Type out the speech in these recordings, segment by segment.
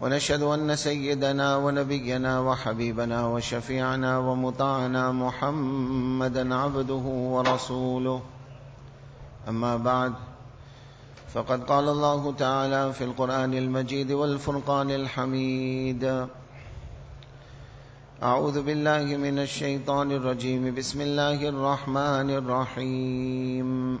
ونشهد أن سيدنا ونبينا وحبيبنا وشفيعنا ومطاعنا محمدا عبده ورسوله. أما بعد فقد قال الله تعالى في القرآن المجيد والفرقان الحميد. أعوذ بالله من الشيطان الرجيم. بسم الله الرحمن الرحيم.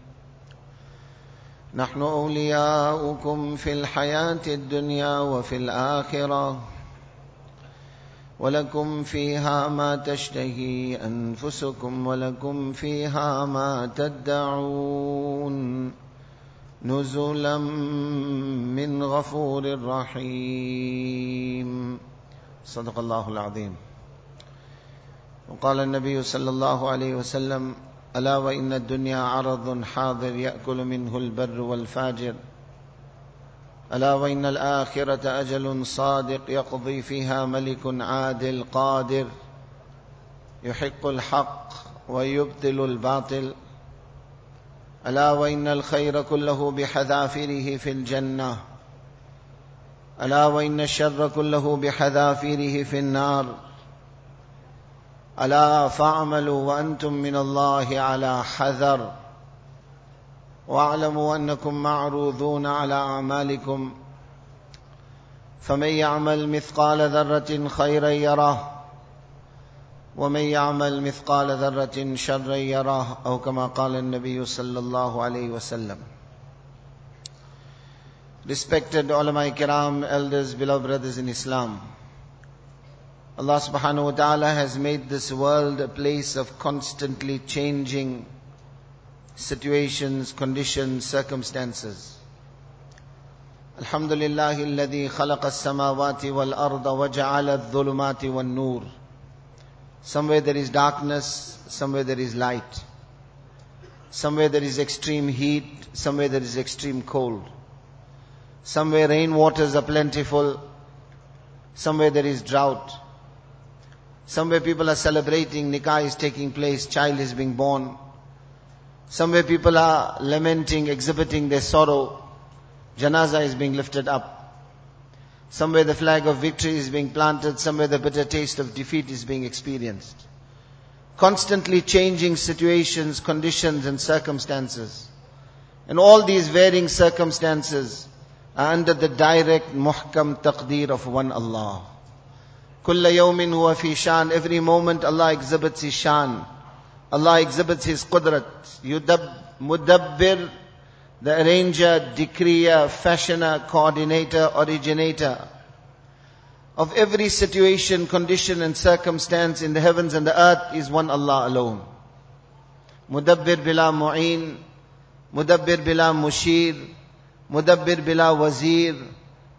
نحن أولياؤكم في الحياة الدنيا وفي الآخرة. ولكم فيها ما تشتهي أنفسكم ولكم فيها ما تدعون. نزلا من غفور رحيم. صدق الله العظيم. وقال النبي صلى الله عليه وسلم ألا وإن الدنيا عرض حاضر يأكل منه البر والفاجر؟ ألا وإن الآخرة أجل صادق يقضي فيها ملك عادل قادر؟ يحق الحق ويبطل الباطل. ألا وإن الخير كله بحذافيره في الجنة؟ ألا وإن الشر كله بحذافيره في النار؟ ألا فاعملوا وأنتم من الله على حذر. واعلموا أنكم معروضون على أعمالكم. فمن يعمل مثقال ذرة خيرا يره ومن يعمل مثقال ذرة شرا يراه أو كما قال النبي صلى الله عليه وسلم. Respected ulama kiram, elders, beloved brothers in Islam. Allah subhanahu wa ta'ala has made this world a place of constantly changing situations, conditions, circumstances. Alhamdulillah الذي خلق السماوات والأرض وجعل الظلمات والنور Somewhere there is darkness, somewhere there is light. Somewhere there is extreme heat, somewhere there is extreme cold. Somewhere rain waters are plentiful, somewhere there is drought. Somewhere people are celebrating, nikah is taking place, child is being born. Somewhere people are lamenting, exhibiting their sorrow, janaza is being lifted up. Somewhere the flag of victory is being planted, somewhere the bitter taste of defeat is being experienced. Constantly changing situations, conditions and circumstances. And all these varying circumstances are under the direct muhkam taqdeer of one Allah. Kulla yawmin huwa fi shan. Every moment Allah exhibits His shan. Allah exhibits His qudrat. Yudab, mudabbir, the arranger, decreer, fashioner, coordinator, originator of every situation, condition and circumstance in the heavens and the earth is one Allah alone. Mudabbir bila mu'in, mudabbir bila mushir, mudabbir bila wazir,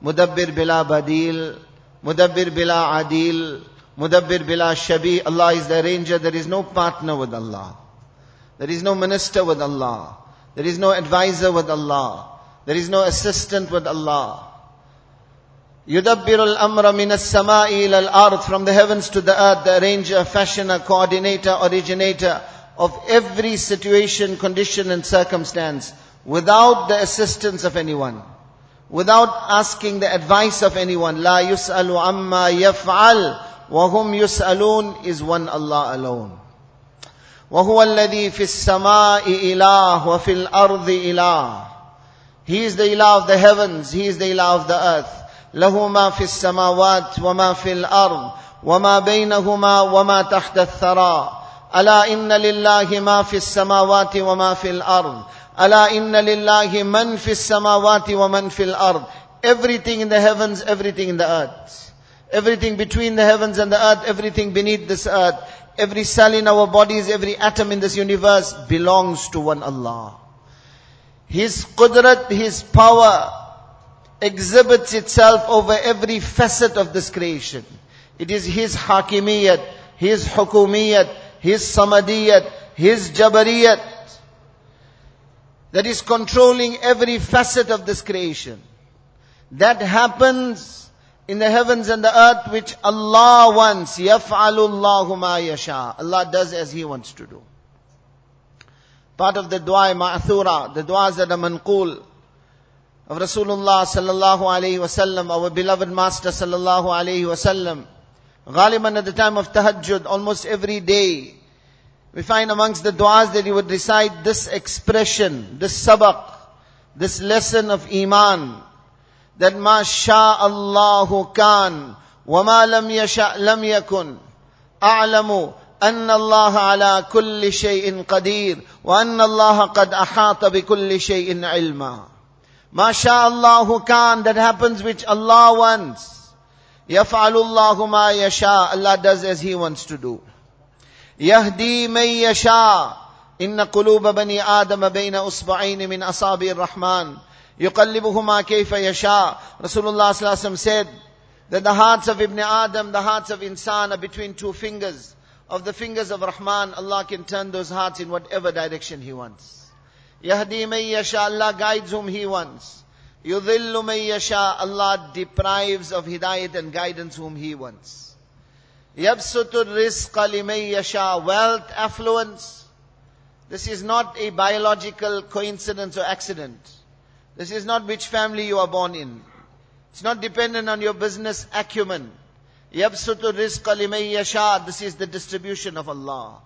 mudabbir bila badil, Mudabbir bila adil, Mudabbir bila shabi. Allah is the arranger. There is no partner with Allah. There is no minister with Allah. There is no advisor with Allah. There is no assistant with Allah. Yudabbirul amra min as-sama'i al-ard from the heavens to the earth, the arranger, fashioner, coordinator, originator of every situation, condition and circumstance without the assistance of anyone Without asking the advice of anyone. لا يسأل عما يفعل وهم يسألون is one Allah alone. وهو الذي في السماء إله وفي الأرض إله He is the ilah of the heavens, He is the ilah of the earth. له ما في السماوات وما في الأرض وما بينهما وما تحت الثرى ألا إن لله ما في السماوات وما في الأرض Ala inna lillahi man fis samawati wa man fil ard. Everything in the heavens, everything in the earth. Everything between the heavens and the earth, everything beneath this earth. Every cell in our bodies, every atom in this universe belongs to one Allah. His qudrat, His power exhibits itself over every facet of this creation. It is His hakimiyat, His hukumiyat, His samadiyat, His jabariyat, that is controlling every facet of this creation. That happens in the heavens and the earth which Allah wants. يفعل الله ما يشاء. Allah does as He wants to do. Part of the dua ma'athura, the duas that are manqul of Rasulullah sallallahu alayhi wasallam, our beloved master sallallahu alayhi wasallam. Ghaliban at the time of tahajjud, almost every day, we find amongst the du'as that he would recite this expression, this sabaq, this lesson of iman, that ma Allahu kan, wa ma lam yasha lam yakun, a'lamu أن الله على كل شيء قدير وأن الله قد أحاط بكل شيء علما ما شاء الله كان that happens which Allah wants يفعل الله ما يشاء Allah does as He wants to do يهدي من يشاء إن قلوب بني آدم بين أصبعين من أصابع الرحمن يقلبهما كيف يشاء رسول Allah صلى الله Rasulullah ﷺ said that the hearts of Ibn Adam, the hearts of insan are between two fingers. Of the fingers of Rahman, Allah can turn those hearts in whatever direction He wants. Yahdi may yasha, Allah guides whom He wants. Yudhillu may yasha, Allah deprives of hidayat and guidance whom He wants. Yabsutur rizqa limay yasha, wealth, affluence. This is not a biological coincidence or accident. This is not which family you are born in. It's not dependent on your business acumen. Yabsutu rizqa liman yasha. This is the distribution of Allah.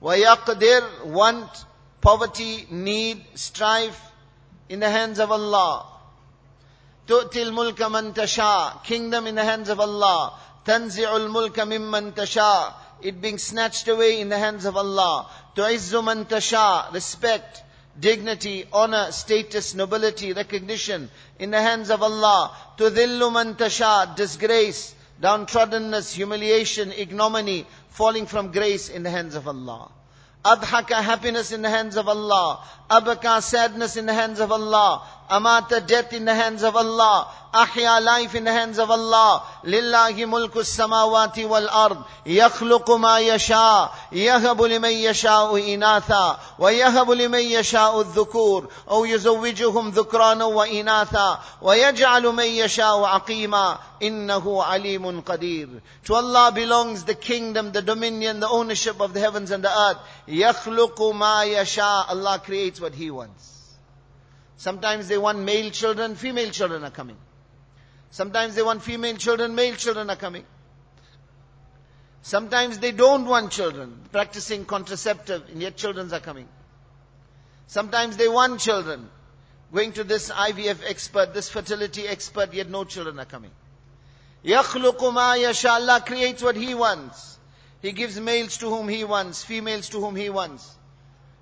Wa yaqdir, want, poverty, need, strife, in the hands of Allah. Tu'til mulka man tasha. Kingdom in the hands of Allah. Tanzi'ul mulka mimman. It being snatched away in the hands of Allah. Tu'izzu man tasha. Respect, dignity, honor, status, nobility, recognition in the hands of Allah. Tudhillu man tasha. Disgrace, downtroddenness, humiliation, ignominy, falling from grace in the hands of Allah. Adhaka, happiness in the hands of Allah. Abaka sadness in the hands of Allah. Amata, death in the hands of Allah. Ahya, life in the hands of Allah. Lillahi mulku samawati wal ard. Yakhluqu ma yasha. Yahabu liman yasha'u inatha. Wa yahabu liman yasha'u dhukur. Aw yuzawwijuhum dhukrana wa inatha. Wa yaj'alu man yasha'u aqima. Innahu alimun qadir. To Allah belongs the kingdom, the dominion, the ownership of the heavens and the earth. Yakhluqu ma yasha. Allah creates what He wants. Sometimes they want male children, female children are coming. Sometimes they want female children, male children are coming. Sometimes they don't want children, practicing contraceptive, and yet children are coming. Sometimes they want children, going to this IVF expert, this fertility expert, yet no children are coming. يَخْلُقُ مَا يَشَاء Allah creates what He wants. He gives males to whom He wants, females to whom He wants.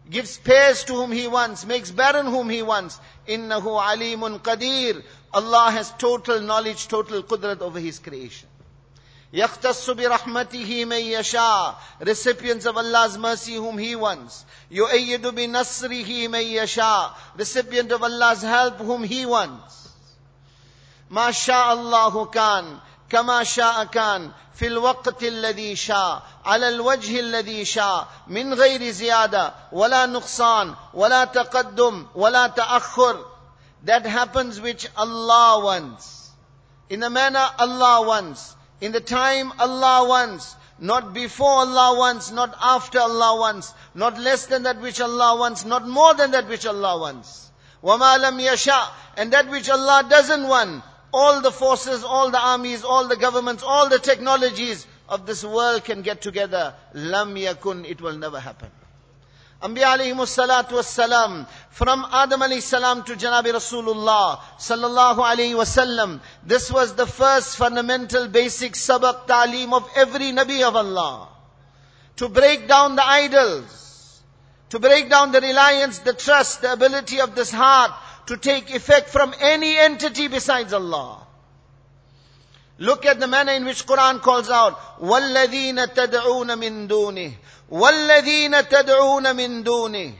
Gives pairs to whom He wants, makes barren whom He wants. إِنَّهُ عَلِيمٌ قَدِيرٌ Allah has total knowledge, total qudrat over His creation. يختص برحمته من يشاء recipients of Allah's mercy whom He wants يؤيد بنصره من يشاء recipient of Allah's help whom He wants ما شاء الله كان كما شاء كان في الوقت الذي شاء على الوجه الذي شاء من غير زياده ولا نقصان ولا تقدم ولا تاخر that happens which Allah wants in the manner Allah wants in the time Allah wants, not before Allah wants, not after Allah wants, not less than that which Allah wants, not more than that which Allah wants. وَمَا لَمْ يَشَاء And that which Allah doesn't want, all the forces, all the armies, all the governments, all the technologies of this world can get together. Lam yakun, it will never happen. Anbiya alayhi salatu wassalam, from Adam alayhi salam to Janabi Rasulullah sallallahu alayhi wasallam, this was the first fundamental basic sabak ta'aleem of every Nabi of Allah. to break down the idols, to break down the reliance, the trust, the ability of this heart to take effect from any entity besides Allah. Look at the manner in which Quran calls out, وَالَّذِينَ تَدْعُونَ مِن دُونِهِ وَالَّذِينَ تَدْعُونَ مِن دُونِهِ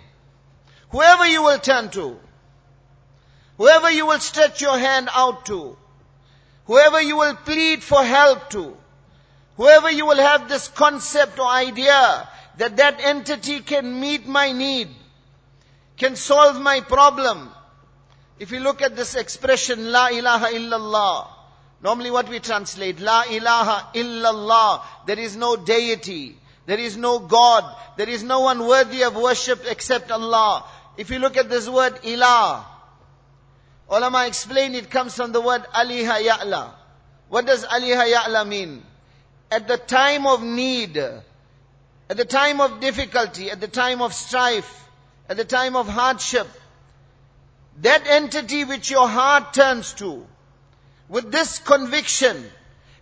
Whoever you will turn to, whoever you will stretch your hand out to, whoever you will plead for help to, whoever you will have this concept or idea that that entity can meet my need, can solve my problem. If you look at this expression, La ilaha illallah, normally what we translate, La ilaha illallah, there is no deity, there is no God, there is no one worthy of worship except Allah. If you look at this word ilah, ulama explain it comes from the word aliha ya'la. What does aliha ya'la mean? At the time of need, at the time of difficulty, at the time of strife, at the time of hardship, that entity which your heart turns to, with this conviction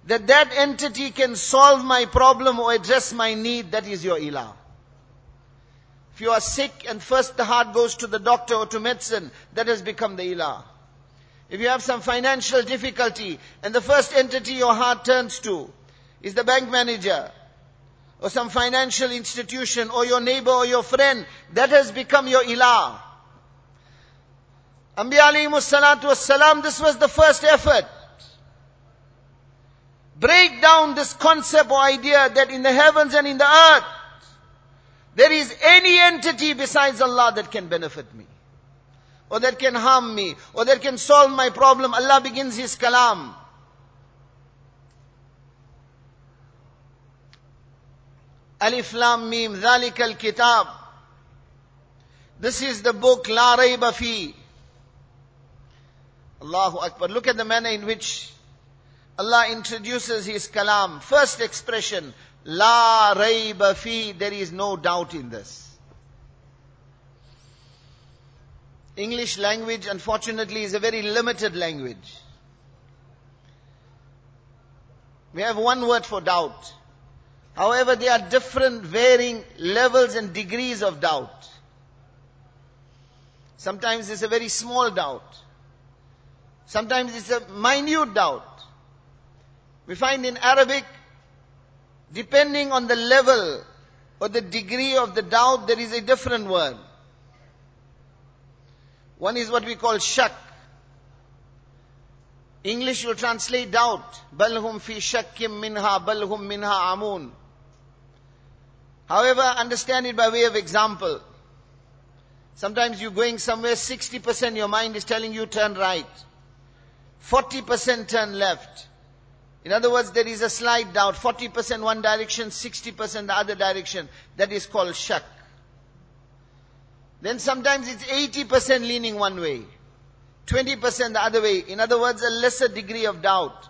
that that entity can solve my problem or address my need, that is your ilah. If you are sick and first the heart goes to the doctor or to medicine, that has become the ilah. If you have some financial difficulty and the first entity your heart turns to is the bank manager or some financial institution or your neighbor or your friend, that has become your ilah. Anbiya alayhi salatu salam, this was the first effort. Break down this concept or idea that in the heavens and in the earth, there is any entity besides Allah that can benefit me, or that can harm me, or that can solve my problem, Allah begins His kalam. Alif Lam Mim, ذَلِكَ الْكِتَابِ This is the book, La Rayba Fi. Allahu Akbar. Look at the manner in which Allah introduces His kalam. First expression, La rayba fi, there is no doubt in this. English language, unfortunately, is a very limited language. We have one word for doubt. However, there are different varying levels and degrees of doubt. Sometimes it's a very small doubt. Sometimes it's a minute doubt. We find in Arabic, Depending on the level or the degree of the doubt, there is a different word. One is what we call shak. English will translate doubt. Balhum fi shakkim minha, balhum minha amun. However, understand it by way of example. Sometimes you're going somewhere, 60% your mind is telling you turn right. 40% turn left. In other words, there is a slight doubt, 40% one direction, 60% the other direction. That is called shak. Then sometimes it's 80% leaning one way, 20% the other way. In other words, a lesser degree of doubt.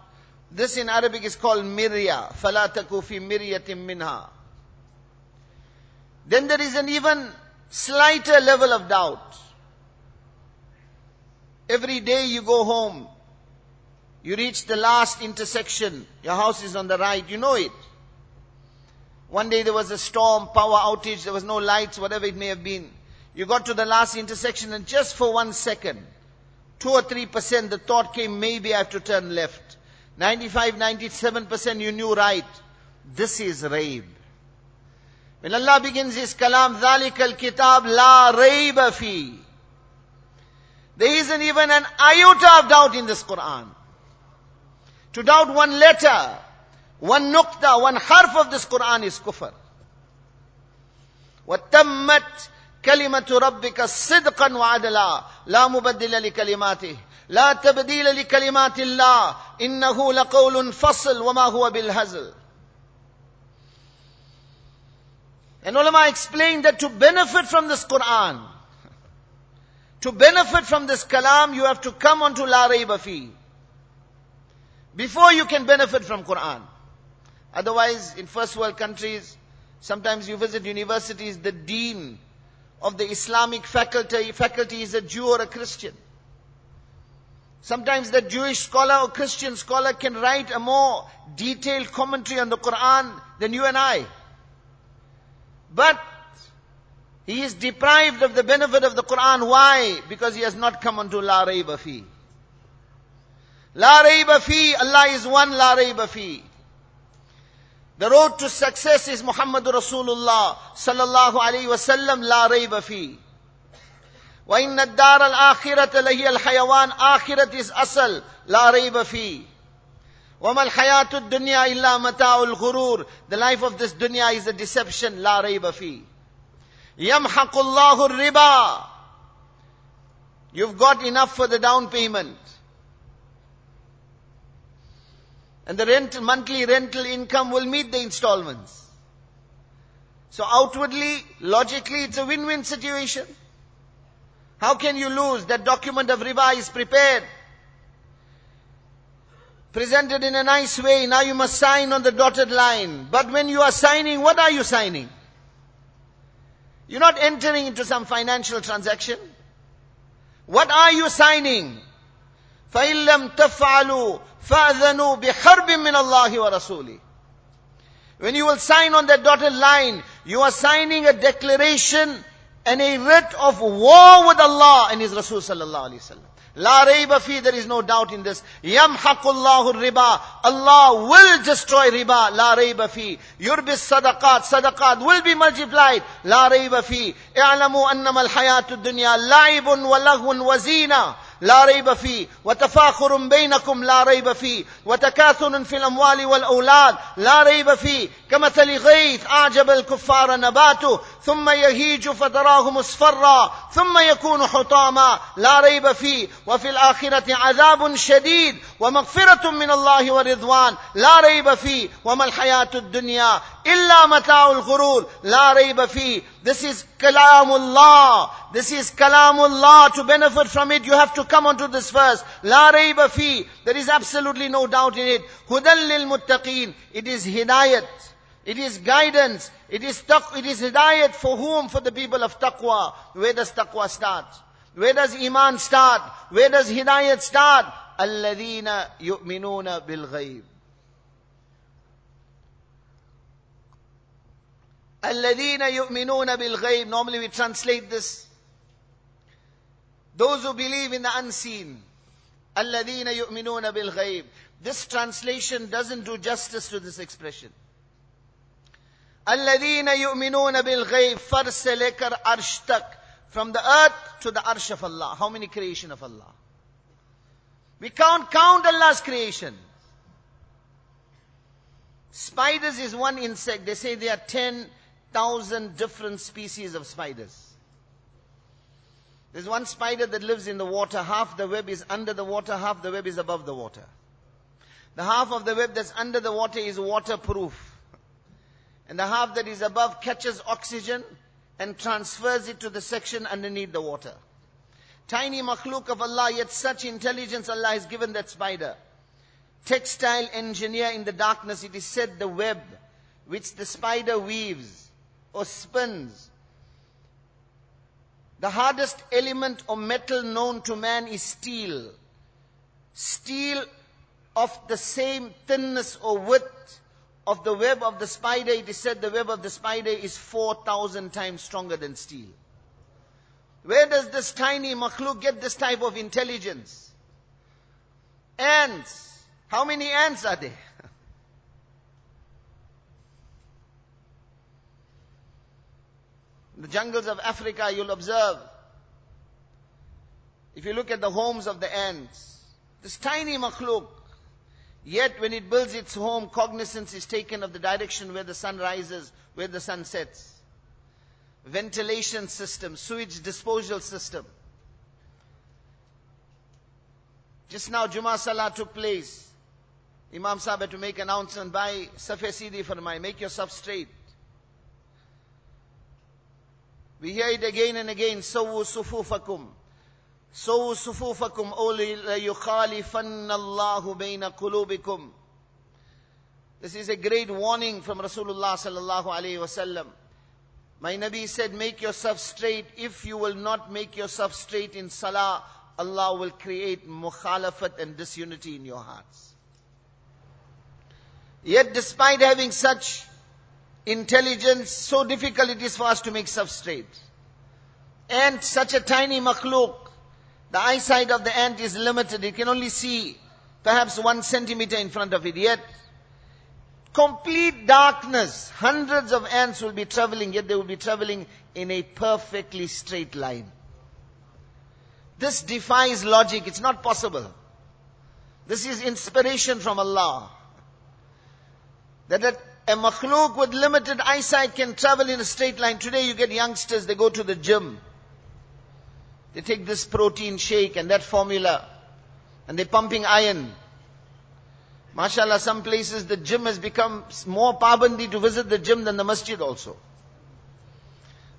This in Arabic is called mirya. فَلَا تَكُوا فِي مِرْيَةٍ مِّنْهَا Then there is an even slighter level of doubt. Every day you go home, you reach the last intersection. Your house is on the right. You know it. One day there was a storm, power outage, there was no lights, whatever it may have been. You got to the last intersection and just for one second, two or three percent, the thought came, maybe I have to turn left. 95, 97 percent you knew right. This is raib. When Allah begins His kalam, ذَلِكَ الْكِتَابِ لَا رَيْبَ فِي There isn't even an iota of doubt in this Quran. To doubt one letter, one nukta, one harf of this Quran is kufr. وَتَمَّتْ كلمة ربك صدقا وعدلا لا مبدل لكلماته لا تبديل لكلمات الله إنه لقول فصل وما هو بالهزل And ulama explained that to benefit from this Quran, to benefit from this kalam, you have to come onto La Rayba Fi before you can benefit from Quran. Otherwise, in first world countries, sometimes you visit universities, the dean of the Islamic faculty, faculty is a Jew or a Christian. Sometimes the Jewish scholar or Christian scholar can write a more detailed commentary on the Quran than you and I. But he is deprived of the benefit of the Quran. Why? Because he has not come unto La Rayba. La Rayba Fi, Allah is one La Rayba Fi. The road to success is Muhammad Rasulullah sallallahu alayhi wasallam la rayba fi. وإن الدار الآخرة لهي الحيوان آخرة is أصل لا ريب فيه وما الحياة الدنيا إلا متاع الغرور The life of this dunya is a deception لا ريب فيه يمحق الله الربا You've got enough for the down payment. and the rent, monthly rental income will meet the installments. So outwardly, logically, it's a win-win situation. How can you lose? That document of riba is prepared. Presented in a nice way. Now you must sign on the dotted line. But when you are signing, what are you signing? You're not entering into some financial transaction. What are you signing? فإن لم تفعلوا فأذنوا بحرب من الله ورسوله When you will sign on that dotted line, you are signing a declaration and a writ of war with Allah and His Rasul sallallahu alaihi wasallam. La rayba fi, there is no doubt in this. Yamhaqullahu riba. Allah will destroy riba. La rayba fi. Yurbis sadaqat. Sadaqat will be multiplied. La rayba fi. I'lamu annama al-hayatu dunya la'ibun wa lahwun wa zina. لا ريب فيه. وتفاخر بينكم لا ريب فيه. وتكاثر في الأموال والأولاد لا ريب فيه. كمثل غيث أعجب الكفار نباته ثم يهيج فتراه مصفرا ثم يكون حطاما. لا ريب فيه. وفي الآخرة عذاب شديد ومغفرة من الله ورضوان. لا ريب فيه. وما الحياة الدنيا إلا متاع الغرور. لا ريب فيه. This is kalamullah this is kalamullah to benefit from it you have to come onto this verse لا ريب فيه there is absolutely no doubt in it هدى للمتقين it is hidayat it is guidance. It is taq- it is hidayat for whom? For the people of taqwa. Where does taqwa start? Where does iman start? Where does hidayat start? الذين يؤمنون بالغيب. الذين يؤمنون بالغيب. Normally we translate this. those who believe in the unseen. الَّذِينَ يُؤْمِنُونَ بِالْغَيْبِ This translation doesn't do justice to this expression. الَّذِينَ يُؤْمِنُونَ بِالْغَيْبِ فَرْسَ لَكَرْ أَرْشْتَكْ From the earth to the arsh of Allah. How many creation of Allah? We can't count Allah's creation. Spiders is one insect. They say there are 10,000 different species of spiders. There's one spider that lives in the water. Half the web is under the water, half the web is above the water. The half of the web that's under the water is waterproof and the half that is above catches oxygen and transfers it to the section underneath the water. Tiny makhluk of Allah, yet such intelligence Allah has given that spider. Textile engineer in the darkness, it is said the web which the spider weaves or spins. The hardest element or metal known to man is steel. Steel of the same thinness or width of the web of the spider, it is said the web of the spider is 4,000 times stronger than steel. Where does this tiny makhluk get this type of intelligence? Ants. How many ants are there? The jungles of Africa, you'll observe. If you look at the homes of the ants, this tiny makhluk, Yet when it builds its home, cognizance is taken of the direction where the sun rises, where the sun sets. Ventilation system, sewage disposal system. Just now Juma Salah took place. Imam Sahib had to make announcement by Safe Sidi my make yourself straight. We hear it again and again, Sawu sufufakum. سو صفوفكم أو ليخالفن الله بين قلوبكم This is a great warning from Rasulullah sallallahu alayhi wasallam. My Nabi said, make yourself straight. If you will not make yourself straight in salah, Allah will create mukhalafat and disunity in your hearts. Yet despite having such intelligence, so difficult it is for us to make straight. Ant, such a tiny makhluk, the eyesight of the ant is limited. It can only see perhaps one centimeter in front of it. Yet, complete darkness, hundreds of ants will be traveling, yet they will be traveling in a perfectly straight line. This defies logic. It's not possible. This is inspiration from Allah. That a, a makhluk with limited eyesight can travel in a straight line. Today you get youngsters, they go to the gym. They take this protein shake and that formula and they're pumping iron. MashaAllah, some places the gym has become more pabandi to visit the gym than the masjid also.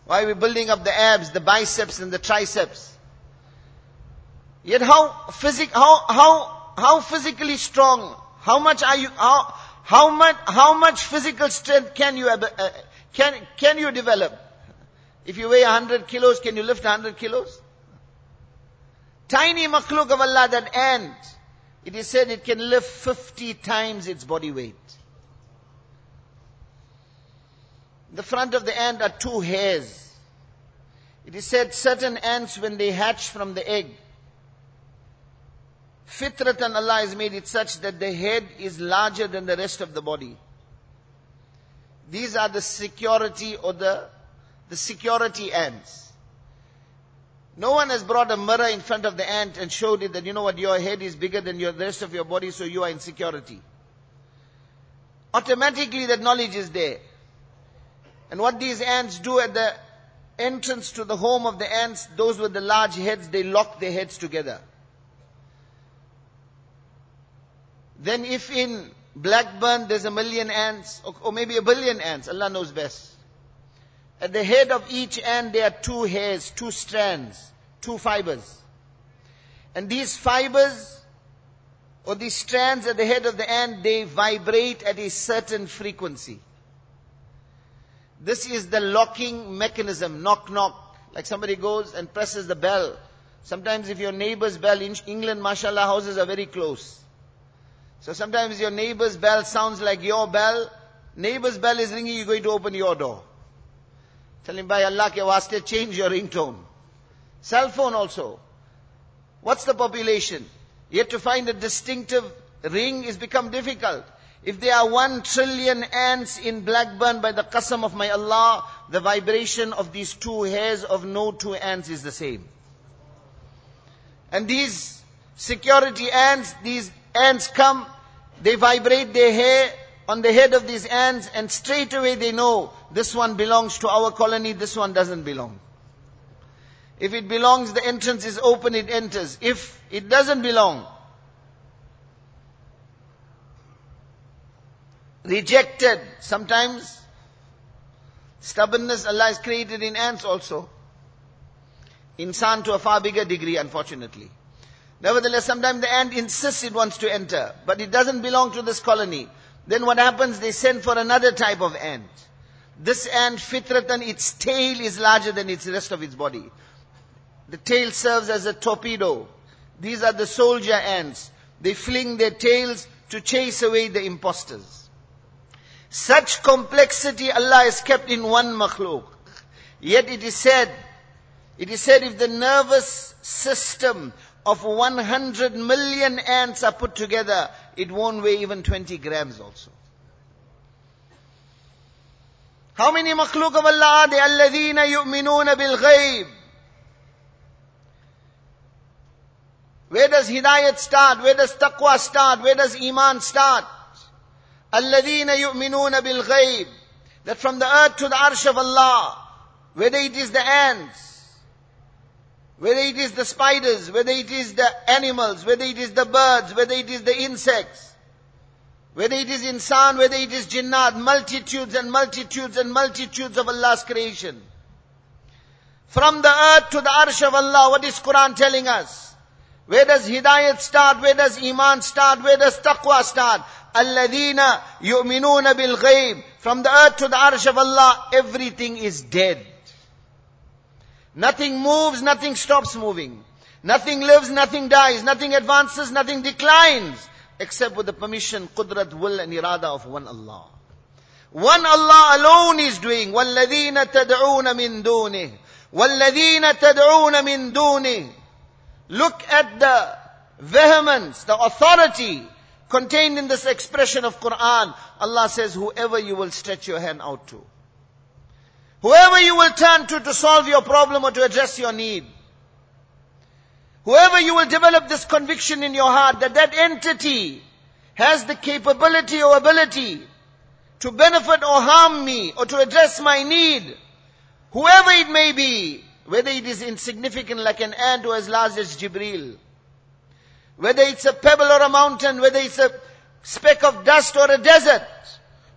Why are we building up the abs, the biceps and the triceps? Yet how physic, how, how, how physically strong, how much are you, how, how much, how much physical strength can you, uh, can, can you develop? If you weigh 100 kilos, can you lift 100 kilos? Tiny makhluk of Allah, that ant, it is said it can lift 50 times its body weight. The front of the ant are two hairs. It is said certain ants when they hatch from the egg, fitratan Allah has made it such that the head is larger than the rest of the body. These are the security or the, the security ants. No one has brought a mirror in front of the ant and showed it that, you know what, your head is bigger than your, the rest of your body, so you are in security. Automatically that knowledge is there. And what these ants do at the entrance to the home of the ants, those with the large heads, they lock their heads together. Then if in Blackburn there's a million ants, or, or maybe a billion ants, Allah knows best. At the head of each ant there are two hairs, two strands, two fibers. And these fibers, or these strands at the head of the ant, they vibrate at a certain frequency. This is the locking mechanism, knock knock. Like somebody goes and presses the bell. Sometimes if your neighbor's bell, in England, mashallah, houses are very close. So sometimes your neighbor's bell sounds like your bell. Neighbor's bell is ringing, you're going to open your door. Tell him by Allah ke waste, change your ringtone. Cell phone also. What's the population? Yet to find a distinctive ring is become difficult. If there are one trillion ants in Blackburn by the qasam of my Allah, the vibration of these two hairs of no two ants is the same. And these security ants, these ants come, they vibrate their hair on the head of these ants and straight away they know this one belongs to our colony, this one doesn't belong. If it belongs, the entrance is open, it enters. If it doesn't belong, rejected, sometimes stubbornness Allah has created in ants also. Insan to a far bigger degree, unfortunately. Nevertheless, sometimes the ant insists it wants to enter, but it doesn't belong to this colony. Then what happens? They send for another type of ant. This ant, fitratan, its tail is larger than its rest of its body. The tail serves as a torpedo. These are the soldier ants. They fling their tails to chase away the impostors. Such complexity Allah has kept in one makhluk. Yet it is said, it is said if the nervous system of 100 million ants are put together, it won't weigh even 20 grams also. How many makhluk of Allah are they? Alladhina yu'minuna bil ghayb. Where does hidayat start? Where does taqwa start? Where does iman start? Alladhina yu'minuna bil ghayb. That from the earth to the arsh of Allah, whether it is the ants, whether it is the spiders, whether it is the animals, whether it is the birds, whether it is the insects, whether it is insan, whether it is jinnat, multitudes and multitudes and multitudes of Allah's creation. From the earth to the arsh of Allah, what is Quran telling us? Where does hidayat start? Where does iman start? Where does taqwa start? Alladina yu'minuna bil. From the earth to the arsh of Allah, everything is dead. Nothing moves, nothing stops moving. Nothing lives, nothing dies, nothing advances, nothing declines, except with the permission, qudrat, will and irada of one Allah. One Allah alone is doing. وَالَّذِينَ تَدْعُونَ مِن دُونِهِ وَالَّذِينَ تَدْعُونَ مِن دُونِهِ Look at the vehemence, the authority contained in this expression of Quran. Allah says, whoever you will stretch your hand out to. Whoever you will turn to to solve your problem or to address your need. Whoever you will develop this conviction in your heart that that entity has the capability or ability to benefit or harm me or to address my need, whoever it may be, whether it is insignificant like an ant or as large as Jibril, whether it's a pebble or a mountain, whether it's a speck of dust or a desert,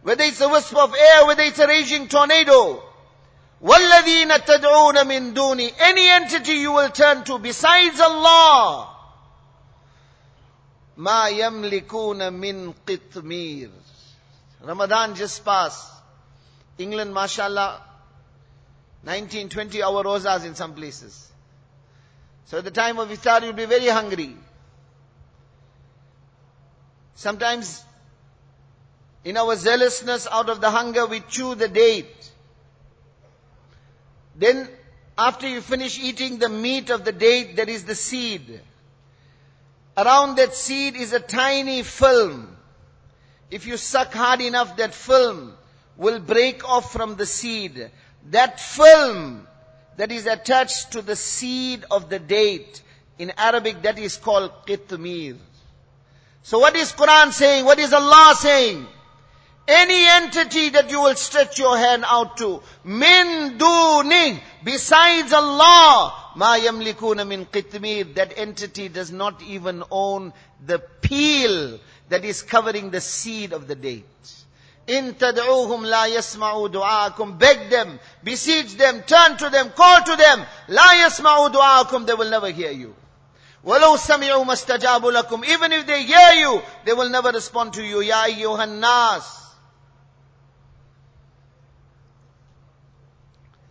whether it's a wisp of air, whether it's a raging tornado, وَالَّذِينَ تَدْعُونَ مِن دُونِ Any entity you will turn to besides Allah. مَا يَمْلِكُونَ مِن قِطْمِيرٍ Ramadan just passed. England, mashallah, 19, 20 hour rosas in some places. So at the time of iftar, you'll be very hungry. Sometimes, in our zealousness, out of the hunger, we chew the date. Then, after you finish eating the meat of the date, there is the seed. Around that seed is a tiny film. If you suck hard enough, that film will break off from the seed. That film that is attached to the seed of the date, in Arabic that is called qitmir. So what is Quran saying? What is Allah saying? Any entity that you will stretch your hand out to, min duni, besides Allah, ma yamlikuna min qitmir, that entity does not even own the peel that is covering the seed of the date. In tad'uhum la yasma'u du'aakum. Beg them, beseech them, turn to them, call to them. La yasma'u du'aakum. They will never hear you. وَلَوْ سَمِعُوا مَسْتَجَابُوا لَكُمْ Even if they hear you, they will never respond to you. Ya ayyuhan nas.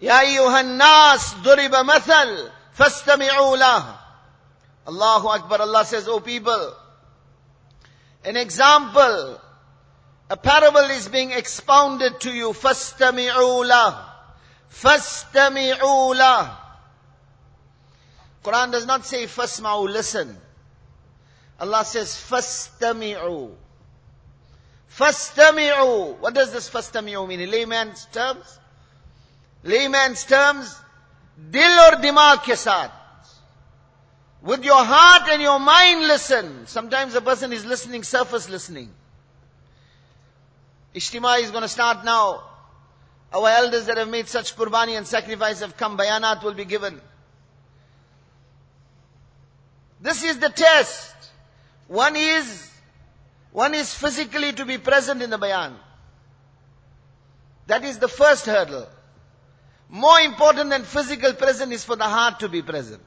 يا أيها الناس ضرب مثل فاستمعوا له Allahu Akbar, Allah says, O people, an example, a parable is being expounded to you. فَاسْتَمِعُوا لَهُ فَاسْتَمِعُوا لَهُ Quran does not say فَاسْمَعُوا, listen. Allah says فَاسْتَمِعُوا فَاسْتَمِعُوا What does this فَاسْتَمِعُوا mean? In layman's terms? layman's terms, dil dimag ke saath. With your heart and your mind listen. Sometimes a person is listening, surface listening. Ijtima is going to start now. Our elders that have made such qurbani and sacrifice have come, bayanat will be given. This is the test. One is, one is physically to be present in the bayan. That is the first hurdle. More important than physical presence is for the heart to be present.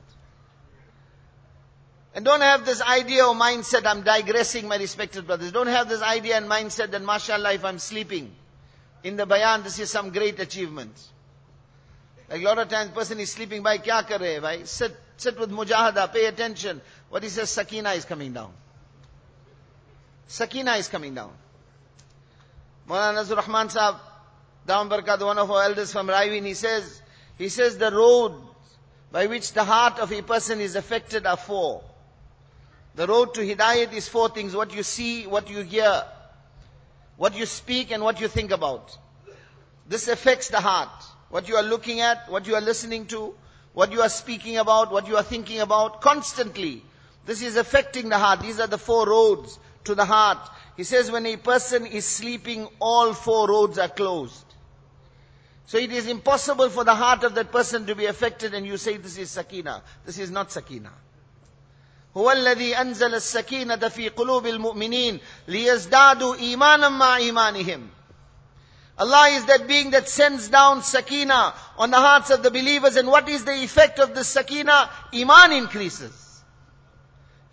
And don't have this idea or mindset, I'm digressing my respected brothers. Don't have this idea and mindset that mashallah if I'm sleeping in the bayan, this is some great achievement. Like a lot of times person is sleeping by kya kar rahe bhai? Sit, sit with mujahada, pay attention. What he says, sakina is coming down. Sakina is coming down. Maulana Nazur Rahman Sahab, Barkat, one of our elders from Raiwind, he says, he says the road by which the heart of a person is affected are four. The road to Hidayat is four things. What you see, what you hear, what you speak and what you think about. This affects the heart. What you are looking at, what you are listening to, what you are speaking about, what you are thinking about, constantly. This is affecting the heart. These are the four roads to the heart. He says when a person is sleeping, all four roads are closed. So it is impossible for the heart of that person to be affected and you say this is sakina. This is not sakina. هو الذي أنزل السكينة في قلوب المؤمنين ليزدادوا إيمانا مع إيمانهم. Allah is that being that sends down sakina on the hearts of the believers and what is the effect of this sakina? Iman increases.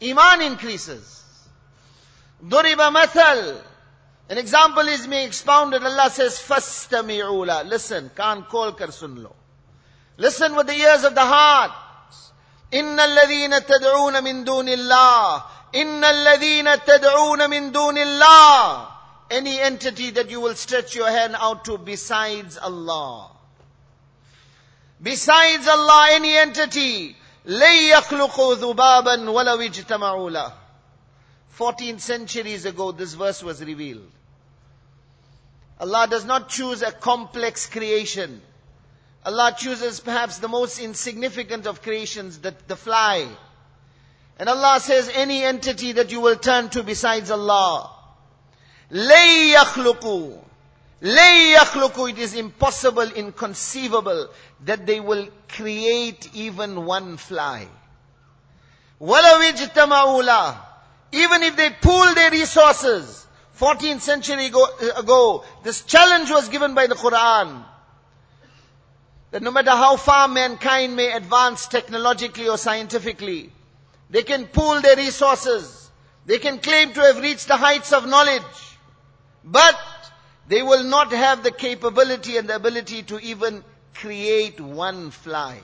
Iman increases. ضرب مثل an example is being expounded. Allah says, فَاسْتَمِعُوا Listen, can't call kar sun lo. Listen with the ears of the heart. إِنَّ الَّذِينَ تَدْعُونَ مِن دُونِ اللَّهِ إِنَّ الَّذِينَ تَدْعُونَ مِن دُونِ اللَّهِ any entity that you will stretch your hand out to besides Allah. Besides Allah, any entity, لَن يَخْلُقُوا ذُبَابًا وَلَوْ اجْتَمَعُوا لَهُ 14 centuries ago, this verse was revealed. Allah does not choose a complex creation. Allah chooses perhaps the most insignificant of creations, the, the fly. And Allah says, any entity that you will turn to besides Allah, لَن يَخْلُقُوا لَن يَخْلُقُوا It is impossible, inconceivable that they will create even one fly. وَلَوْ اجْتَمَعُوا even if they pool their resources, 14th century ago, uh, ago, this challenge was given by the Quran. That no matter how far mankind may advance technologically or scientifically, they can pool their resources. They can claim to have reached the heights of knowledge. But they will not have the capability and the ability to even create one fly.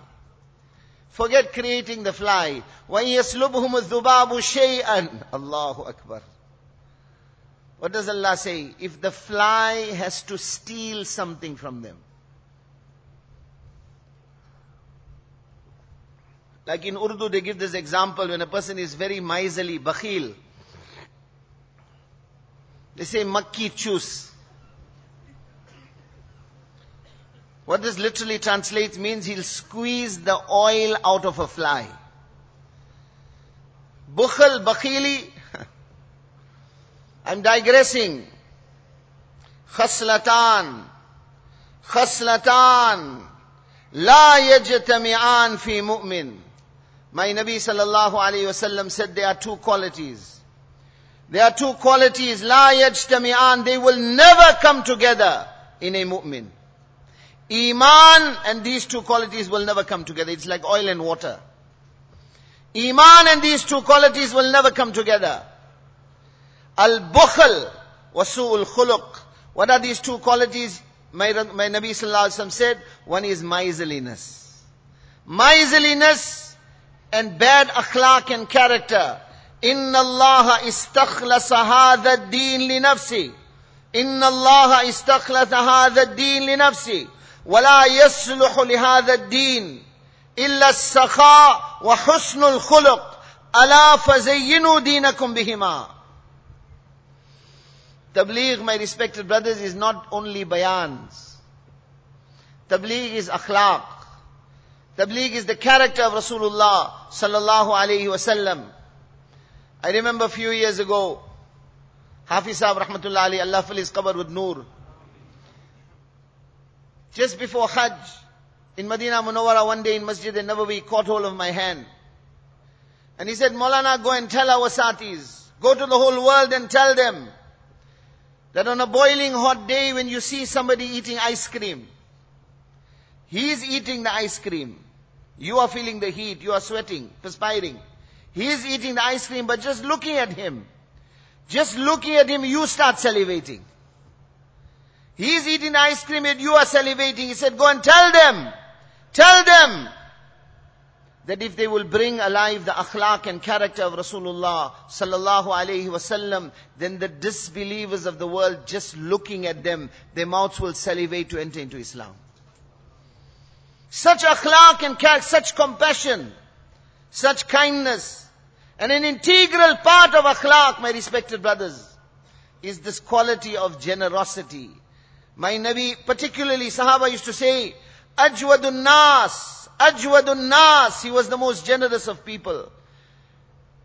Forget creating the fly. وَيَسْلُبْهُمُ الذُّبَابُ شَيْئًا Allahu Akbar. What does Allah say? If the fly has to steal something from them, Like in Urdu, they give this example when a person is very miserly, bakhil. They say makki chus. What this literally translates means he'll squeeze the oil out of a fly. Bukhal, bakhili. I'm digressing. Khaslatan. Khaslatan. La yajtami'an fi mu'min. My Nabi sallallahu alayhi wasallam said there are two qualities. There are two qualities. La yajtami'an. They will never come together in a mu'min. Iman and these two qualities will never come together. It's like oil and water. Iman and these two qualities will never come together. Al-bukhl wa su'ul khuluq. What are these two qualities? My, my Nabi sallallahu alayhi wa said, one is miserliness. Miserliness and bad akhlaq and character. إن الله استخلص هذا الدين لنفسه إن الله استخلص هذا الدين لنفسه ولا يصلح لهذا الدين إلا السخاء وحسن الخلق ألا فزينوا دينكم بهما Tabligh, my respected brothers, is not only bayans. Tabligh is akhlaq. Tabligh is the character of Rasulullah sallallahu alayhi wasallam. I remember a few years ago, Hafiz Sahib rahmatullah Ali, Allah fill his qabr with noor. Just before Hajj, in Medina Munawwara one day in Masjid al-Nabawi, caught hold of my hand. And he said, Maulana, go and tell our satis, go to the whole world and tell them that on a boiling hot day when you see somebody eating ice cream, he is eating the ice cream. You are feeling the heat, you are sweating, perspiring. He is eating the ice cream, but just looking at him, just looking at him, you start salivating. He is eating ice cream and you are salivating. He said, go and tell them, tell them that if they will bring alive the akhlaq and character of Rasulullah sallallahu alaihi wasallam, then the disbelievers of the world just looking at them, their mouths will salivate to enter into Islam. Such akhlaq and such compassion, such kindness, and an integral part of akhlaq, my respected brothers, is this quality of generosity. My Nabi, particularly Sahaba used to say, Ajwadun Nas, Ajwadun Nas, he was the most generous of people.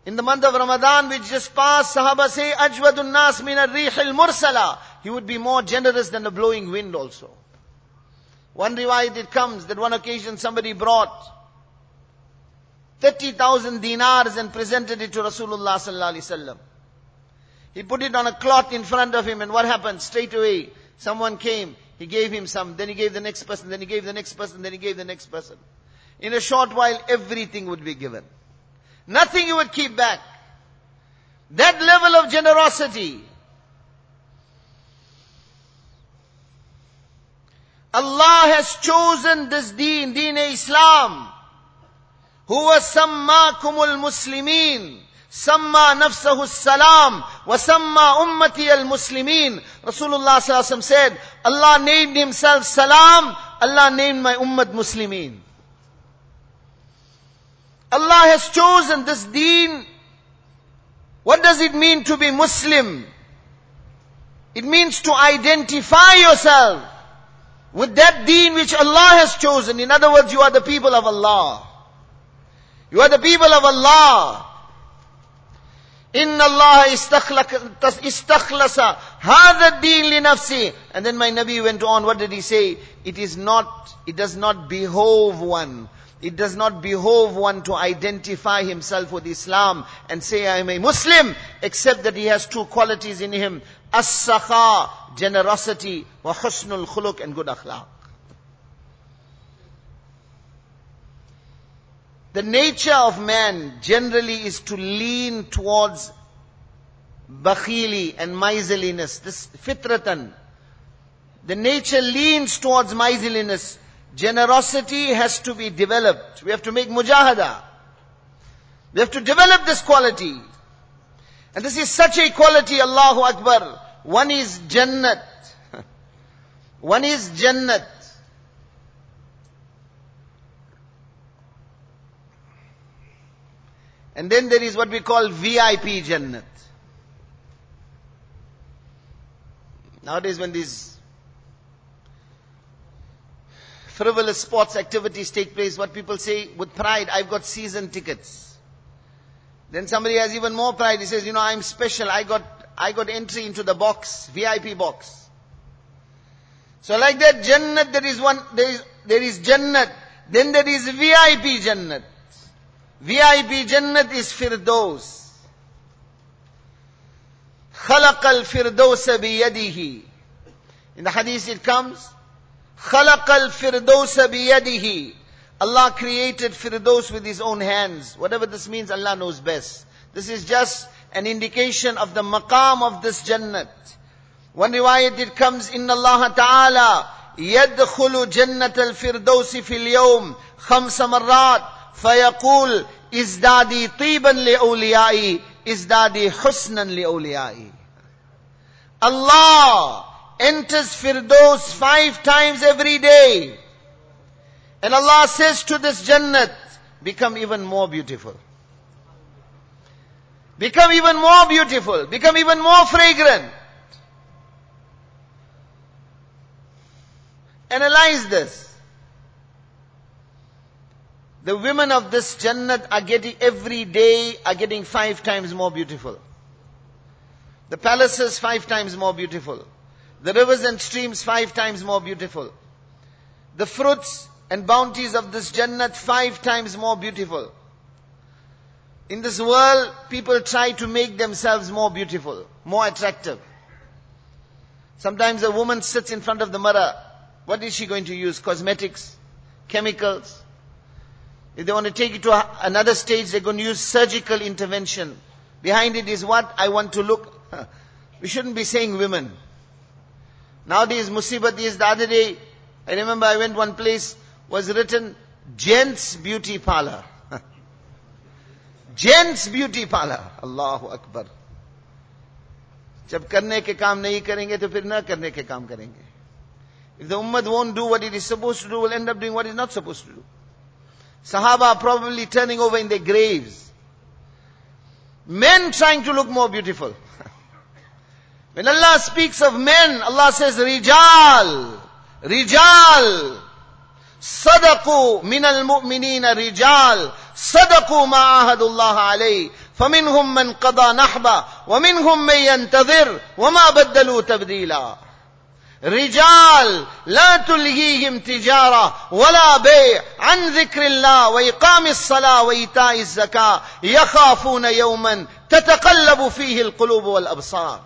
In the month of Ramadan which just passed, Sahaba say, Ajwadun Nas min al mursala. He would be more generous than the blowing wind also. One riwayat it comes that one occasion somebody brought 30,000 dinars and presented it to Rasulullah sallallahu alaihi wasallam. He put it on a cloth in front of him and what happened? Straight away, someone came, he gave him some, then he gave the next person, then he gave the next person, then he gave the next person. In a short while, everything would be given. Nothing you would keep back. That level of generosity, Allah has chosen this deen, deen Islam. Huwa sammakumul muslimin. Nafsahu salam wa samma ummati al muslimin. Rasulullah sallallahu said, Allah named himself salam, Allah named my ummah muslimin. Allah has chosen this deen. What does it mean to be Muslim? It means to identify yourself with that deen which Allah has chosen. In other words, you are the people of Allah. You are the people of Allah. إن الله استخلص هذا الدين لنفسه and then my Nabi went on what did he say it is not it does not behove one it does not behove one to identify himself with Islam and say I am a Muslim except that he has two qualities in him as-sakha generosity wa husnul khuluq and good akhlaq The nature of man generally is to lean towards bakhili and miserliness. This fitratan. The nature leans towards miserliness. Generosity has to be developed. We have to make mujahada. We have to develop this quality. And this is such a quality, Allahu Akbar. One is Jannat. One is Jannat. And then there is what we call VIP Jannat. Nowadays when these frivolous sports activities take place, what people say with pride, I've got season tickets. Then somebody has even more pride. He says, you know, I'm special. I got, I got entry into the box, VIP box. So like that Jannat, there is one, there is, there is Jannat. Then there is VIP Jannat. VIP Jannat is Firdaus. خلق الفردوس بيده In the hadith it comes, خلق الفردوس بيده Allah created Firdaus with His own hands. Whatever this means, Allah knows best. This is just an indication of the maqam of this Jannat. One riwayat it comes, إن الله تعالى يدخل جنة الفردوس في اليوم خمس مرات فيقول ازدادي طيبا لأوليائي ازدادي حسنا لأوليائي Allah enters Firdaus five times every day. And Allah says to this Jannat, become even more beautiful. Become even more beautiful. Become even more fragrant. Analyze this. The women of this Jannat are getting, every day are getting five times more beautiful. The palaces five times more beautiful. The rivers and streams five times more beautiful. The fruits and bounties of this Jannat five times more beautiful. In this world, people try to make themselves more beautiful, more attractive. Sometimes a woman sits in front of the mirror. What is she going to use? Cosmetics? Chemicals? If they want to take it to another stage, they're going to use surgical intervention. Behind it is what? I want to look. We shouldn't be saying women. Nowadays, musibat is the other day. I remember I went one place, was written, gents beauty parlor. gents beauty parlor. Allahu Akbar. जब करने के काम नहीं करेंगे तो फिर न करने के काम करेंगे If the ummah won't do what it is supposed to do, will end up doing what it's not supposed to do. Sahaba are probably turning over in their graves. Men trying to look more beautiful. when Allah speaks of men, Allah says, Rijal, Rijal, صدقوا من المؤمنين رجال صدقوا ما عاهدوا الله عليه فمنهم من قضى نحبه ومنهم من ينتظر وما بدلوا تبديلا رجال لا تلهيهم تجارة ولا بيع عن ذكر الله وإقام الصلاة وإيتاء الزكاة يخافون يوما تتقلب فيه القلوب والأبصار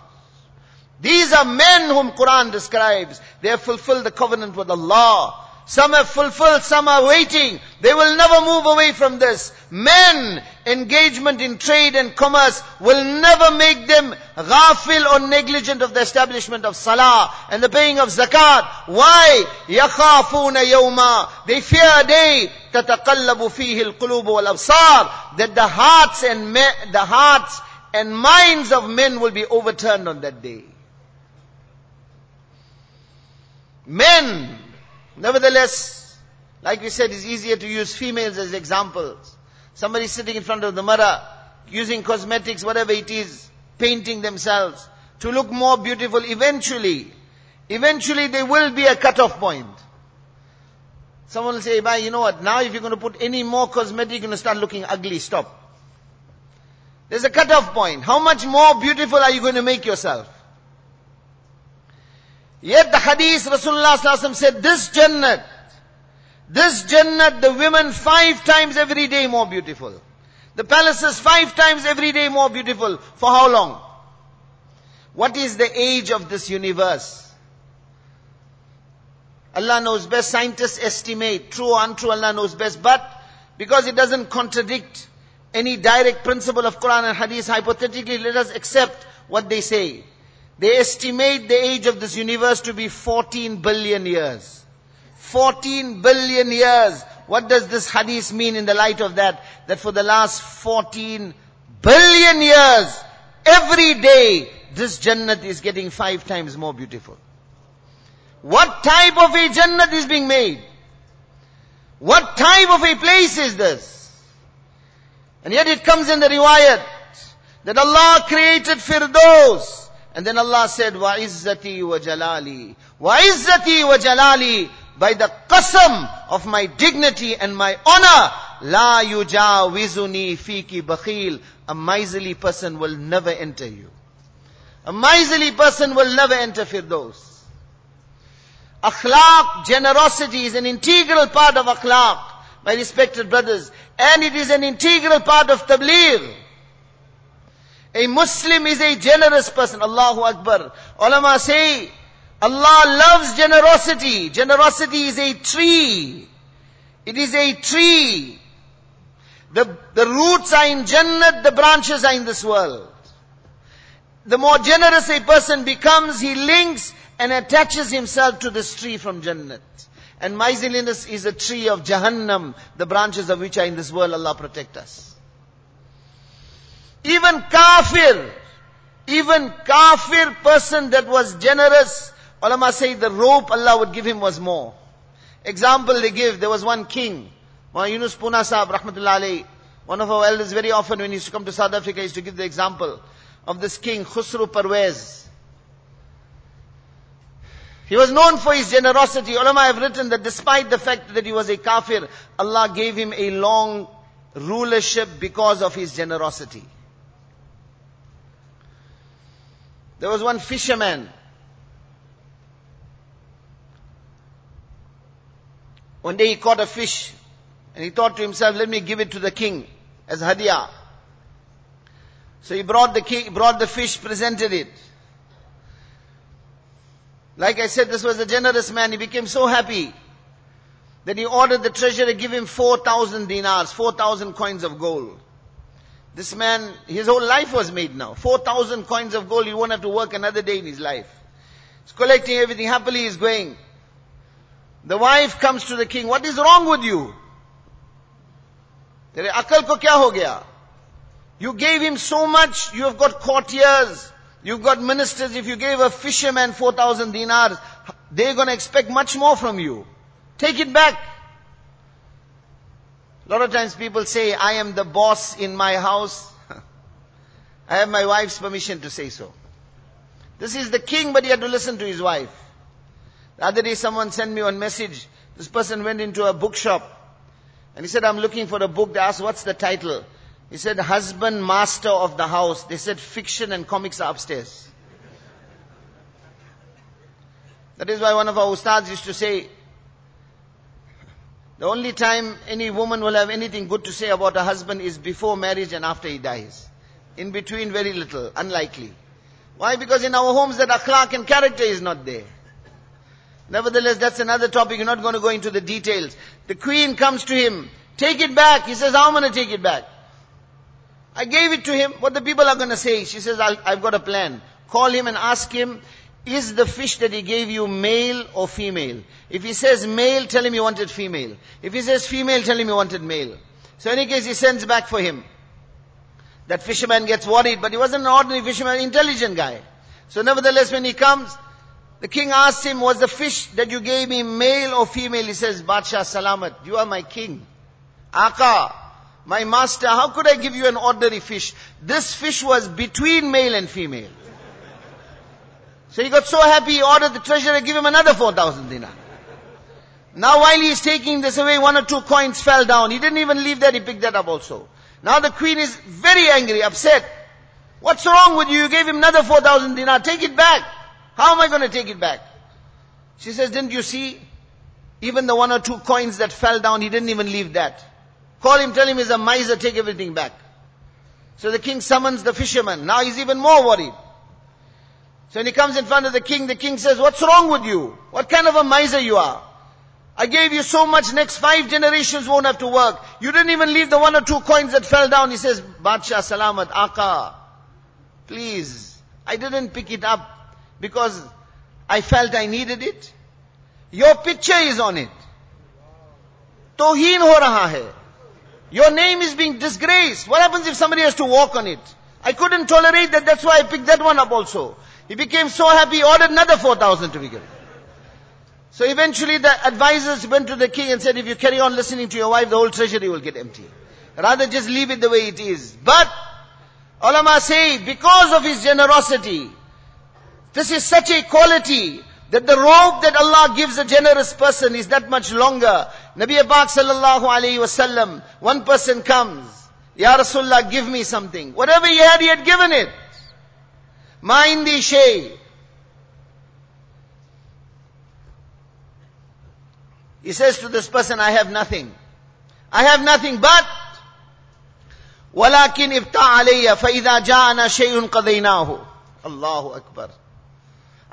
These are men whom Quran describes. They have fulfilled the covenant with Allah. Some have fulfilled, some are waiting. They will never move away from this. Men, engagement in trade and commerce will never make them ghafil or negligent of the establishment of salah and the paying of zakat. Why? يَخَافُونَ يَوْمًا They fear a day. تَتَقَلَّبُ فِيهِ الْقُلُوبُ وَالْأَبْصَارِ That the hearts and me- the hearts and minds of men will be overturned on that day. Men, nevertheless, like we said, it's easier to use females as examples. Somebody sitting in front of the mirror, using cosmetics, whatever it is, painting themselves to look more beautiful eventually. Eventually there will be a cut-off point. Someone will say, you know what, now if you're going to put any more cosmetic, you're going to start looking ugly, stop. There's a cut-off point. How much more beautiful are you going to make yourself? Yet the hadith, Rasulullah said, this Jannat, this Jannat, the women five times every day more beautiful. The palaces five times every day more beautiful. For how long? What is the age of this universe? Allah knows best. Scientists estimate. True or untrue, Allah knows best. But because it doesn't contradict any direct principle of Quran and Hadith, hypothetically, let us accept what they say. They estimate the age of this universe to be 14 billion years. 14 billion years. What does this hadith mean in the light of that? That for the last 14 billion years, every day, this Jannat is getting five times more beautiful. What type of a Jannat is being made? What type of a place is this? And yet it comes in the riwayat that Allah created Firdaus. And then Allah said, Wa izzati wa jalali. Wa izzati wa jalali. By the qasam of my dignity and my honor, la yujawizuni fiki bakhil. A miserly person will never enter you. A miserly person will never enter Firdaus. Akhlaq, generosity is an integral part of akhlaq, my respected brothers. And it is an integral part of tabligh. A Muslim is a generous person. Allahu Akbar. Ulama say, Allah loves generosity. Generosity is a tree. It is a tree. The, the roots are in Jannat, the branches are in this world. The more generous a person becomes, he links and attaches himself to this tree from Jannat. And miserliness is a tree of Jahannam, the branches of which are in this world, Allah protect us. Even kafir, even kafir person that was generous, ulama say the rope Allah would give him was more. Example they give, there was one king, Yunus Puna Sahib, rahmatullah one of our elders very often when he used to come to South Africa, used to give the example of this king, Khusru Parvez. He was known for his generosity. Ulama have written that despite the fact that he was a kafir, Allah gave him a long rulership because of his generosity. There was one fisherman. One day he caught a fish and he thought to himself, let me give it to the king as hadiyah. So he brought the king, brought the fish, presented it. Like I said, this was a generous man. He became so happy that he ordered the treasurer to give him 4,000 dinars, 4,000 coins of gold. This man, his whole life was made now. 4,000 coins of gold, he won't have to work another day in his life. He's collecting everything, happily he's going. The wife comes to the king, what is wrong with you? तेरे अकल को क्या हो गया? You gave him so much, you have got courtiers, You've got ministers, if you gave a fisherman 4,000 dinars, they're going to expect much more from you. Take it back. A lot of times people say, I am the boss in my house. I have my wife's permission to say so. This is the king, but he had to listen to his wife. The other day someone sent me one message. This person went into a bookshop and he said, I'm looking for a book. They asked, what's the title? He said, husband, master of the house. They said, fiction and comics are upstairs. That is why one of our ustads used to say, the only time any woman will have anything good to say about her husband is before marriage and after he dies. In between, very little, unlikely. Why? Because in our homes that akhlaq and character is not there. Nevertheless, that's another topic. You're not going to go into the details. The queen comes to him. Take it back. He says, I'm going to take it back? I gave it to him. What the people are going to say? She says, i have got a plan. Call him and ask him is the fish that he gave you male or female? If he says male, tell him you wanted female. If he says female, tell him you wanted male. So in any case, he sends back for him. That fisherman gets worried, but he wasn't an ordinary fisherman, an intelligent guy. So nevertheless, when he comes, the king asks him, was the fish that you gave me male or female? He says, Badsha Salamat, you are my king. Aka, my master, how could I give you an ordinary fish? This fish was between male and female. So he got so happy, he ordered the treasurer to give him another 4,000 dinar. Now while he is taking this away, one or two coins fell down. He didn't even leave that, he picked that up also. Now the queen is very angry, upset. What's wrong with you? You gave him another 4,000 dinar. Take it back. How am I going to take it back? She says, didn't you see? Even the one or two coins that fell down, he didn't even leave that. Call him, tell him he's a miser, take everything back. So the king summons the fisherman. Now he's even more worried. So when he comes in front of the king, the king says, what's wrong with you? What kind of a miser you are? I gave you so much, next five generations won't have to work. You didn't even leave the one or two coins that fell down. He says, Badsha Salamat, Aka, please, I didn't pick it up because I felt I needed it. Your picture is on it. Toheen ho raha hai. Your name is being disgraced. What happens if somebody has to walk on it? I couldn't tolerate that, that's why I picked that one up also. He became so happy, he ordered another 4,000 to be given. So eventually the advisors went to the king and said, if you carry on listening to your wife, the whole treasury will get empty. Rather just leave it the way it is. But, ulama say, because of his generosity, this is such a quality that the robe that Allah gives a generous person is that much longer. Nabi Pak sallallahu alayhi one person comes, Ya Rasulullah, give me something. Whatever he had, he had given it Ma'indi shay. He says to this person, I have nothing. I have nothing but ولكن ابتع علي فإذا جاءنا شيء قضيناه الله أكبر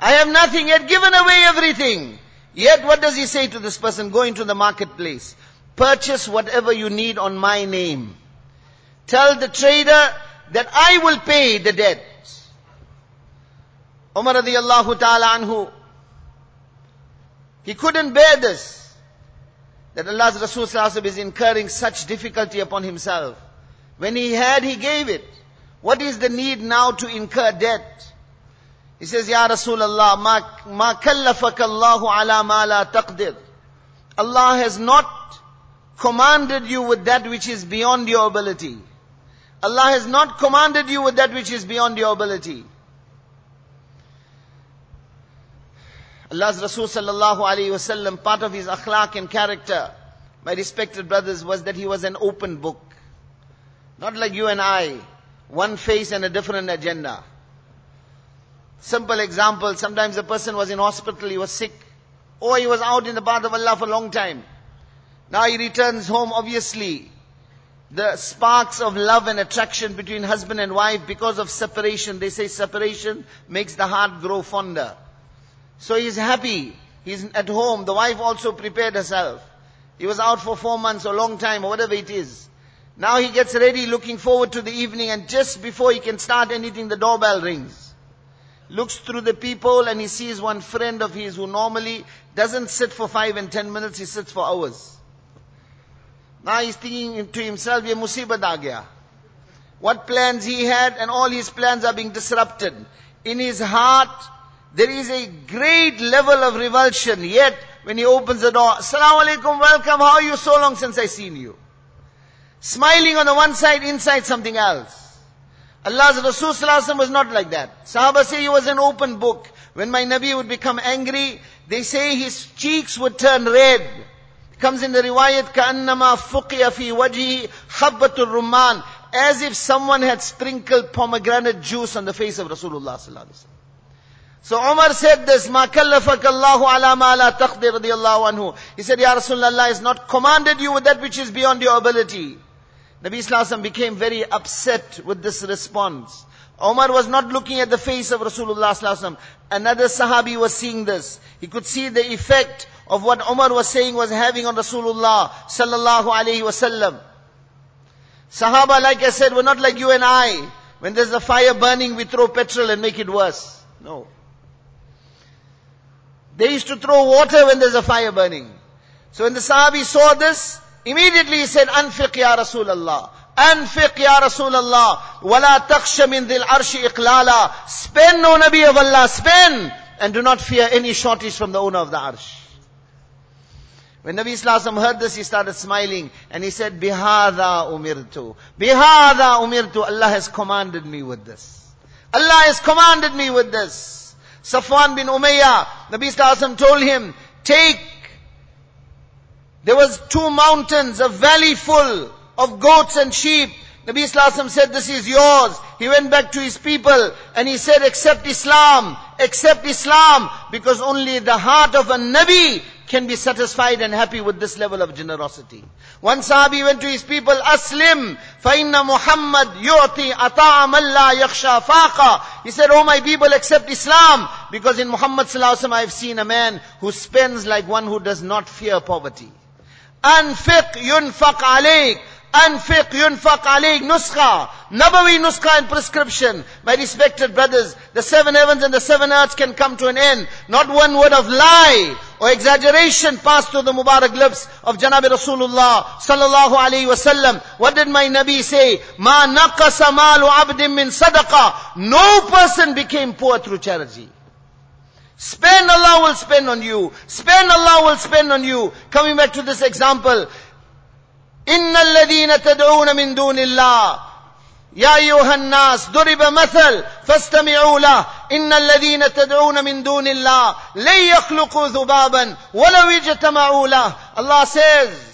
I have nothing, yet given away everything. Yet what does he say to this person? Go into the marketplace. Purchase whatever you need on my name. Tell the trader that I will pay the debt. Umar radiallahu ta'ala anhu, he couldn't bear this. That Allah's Rasul is incurring such difficulty upon himself. When he had, he gave it. What is the need now to incur debt? He says, Ya Rasulullah, ma, ma kallafaka Allahu ala ma la taqdir. Allah has not commanded you with that which is beyond your ability. Allah has not commanded you with that which is beyond your ability. Allah's Rasul sallallahu alayhi wasallam, part of his akhlaq and character, my respected brothers, was that he was an open book. Not like you and I, one face and a different agenda. Simple example, sometimes a person was in hospital, he was sick, or he was out in the path of Allah for a long time. Now he returns home, obviously. The sparks of love and attraction between husband and wife because of separation, they say separation makes the heart grow fonder. So he's happy. He's at home. The wife also prepared herself. He was out for four months or long time or whatever it is. Now he gets ready looking forward to the evening and just before he can start anything, the doorbell rings looks through the people and he sees one friend of his who normally doesn't sit for five and ten minutes, he sits for hours. Now he's thinking to himself, ye musibat aa gaya. What plans he had and all his plans are being disrupted. In his heart, there is a great level of revulsion. Yet, when he opens the door, Assalamu alaikum, welcome, how are you so long since I seen you? Smiling on the one side, inside something else. Allah's Rasul was not like that. Sahaba say he was an open book. When my Nabi would become angry, they say his cheeks would turn red. It comes in the riwayat, كَأَنَّمَا فُقِيَ فِي وَجْهِ حَبَّةُ الرُّمَّانِ As if someone had sprinkled pomegranate juice on the face of Rasulullah So Umar said this, مَا كَلَّفَكَ اللَّهُ عَلَى مَا لَا تَقْدِرْ رضي الله عنه. He said, Ya Rasulullah, Allah has not commanded you with that which is beyond your ability. Nabi Wasallam became very upset with this response. Omar was not looking at the face of Rasulullah Wasallam. Another Sahabi was seeing this. He could see the effect of what Omar was saying was having on Rasulullah sallallahu alaihi wasallam. Sahaba, like I said, were not like you and I. When there's a fire burning, we throw petrol and make it worse. No. They used to throw water when there's a fire burning. So when the Sahabi saw this, immediately he said, Anfiq ya Rasulallah. Anfiq ya Rasulallah. Wala taksha min dhil arshi iqlala. Spend, O Nabi of Allah, spend. And do not fear any shortage from the owner of the arsh. When Nabi Islam heard this, he started smiling and he said, Bihada umirtu. Bihada umirtu. Allah has commanded me with this. Allah has commanded me with this. Safwan bin Umayyah, Nabi Islam told him, take, there was two mountains, a valley full of goats and sheep. Nabi Islam said, this is yours. He went back to his people and he said, accept Islam, accept Islam, because only the heart of a Nabi can be satisfied and happy with this level of generosity. One Sahabi went to his people, Aslim, فَإِنَّ Muhammad يُعْطِي أَطَاعَ مَنْ لَا يَخْشَى فَاقًا He said, Oh my people, accept Islam, because in Muhammad sallallahu I have seen a man who spends like one who does not fear poverty. أنفق ينفق عليك Anfiq yunfaq alayk nuskha. Nabawi nuskha and prescription. My respected brothers, the seven heavens and the seven earths can come to an end. Not one word of lie or exaggeration passed through the Mubarak lips of Janabi Rasulullah sallallahu alayhi wasallam. What did my Nabi say? Ma naqasa malu abdim min sadaqa. No person became poor through charity. Spend, Allah will spend on you. Spend, Allah will spend on you. Coming back to this example, إن الذين تدعون من دون الله يا أيها الناس ضرب مثل فاستمعوا له إن الذين تدعون من دون الله لن يخلقوا ذبابا ولو اجتمعوا له Allah says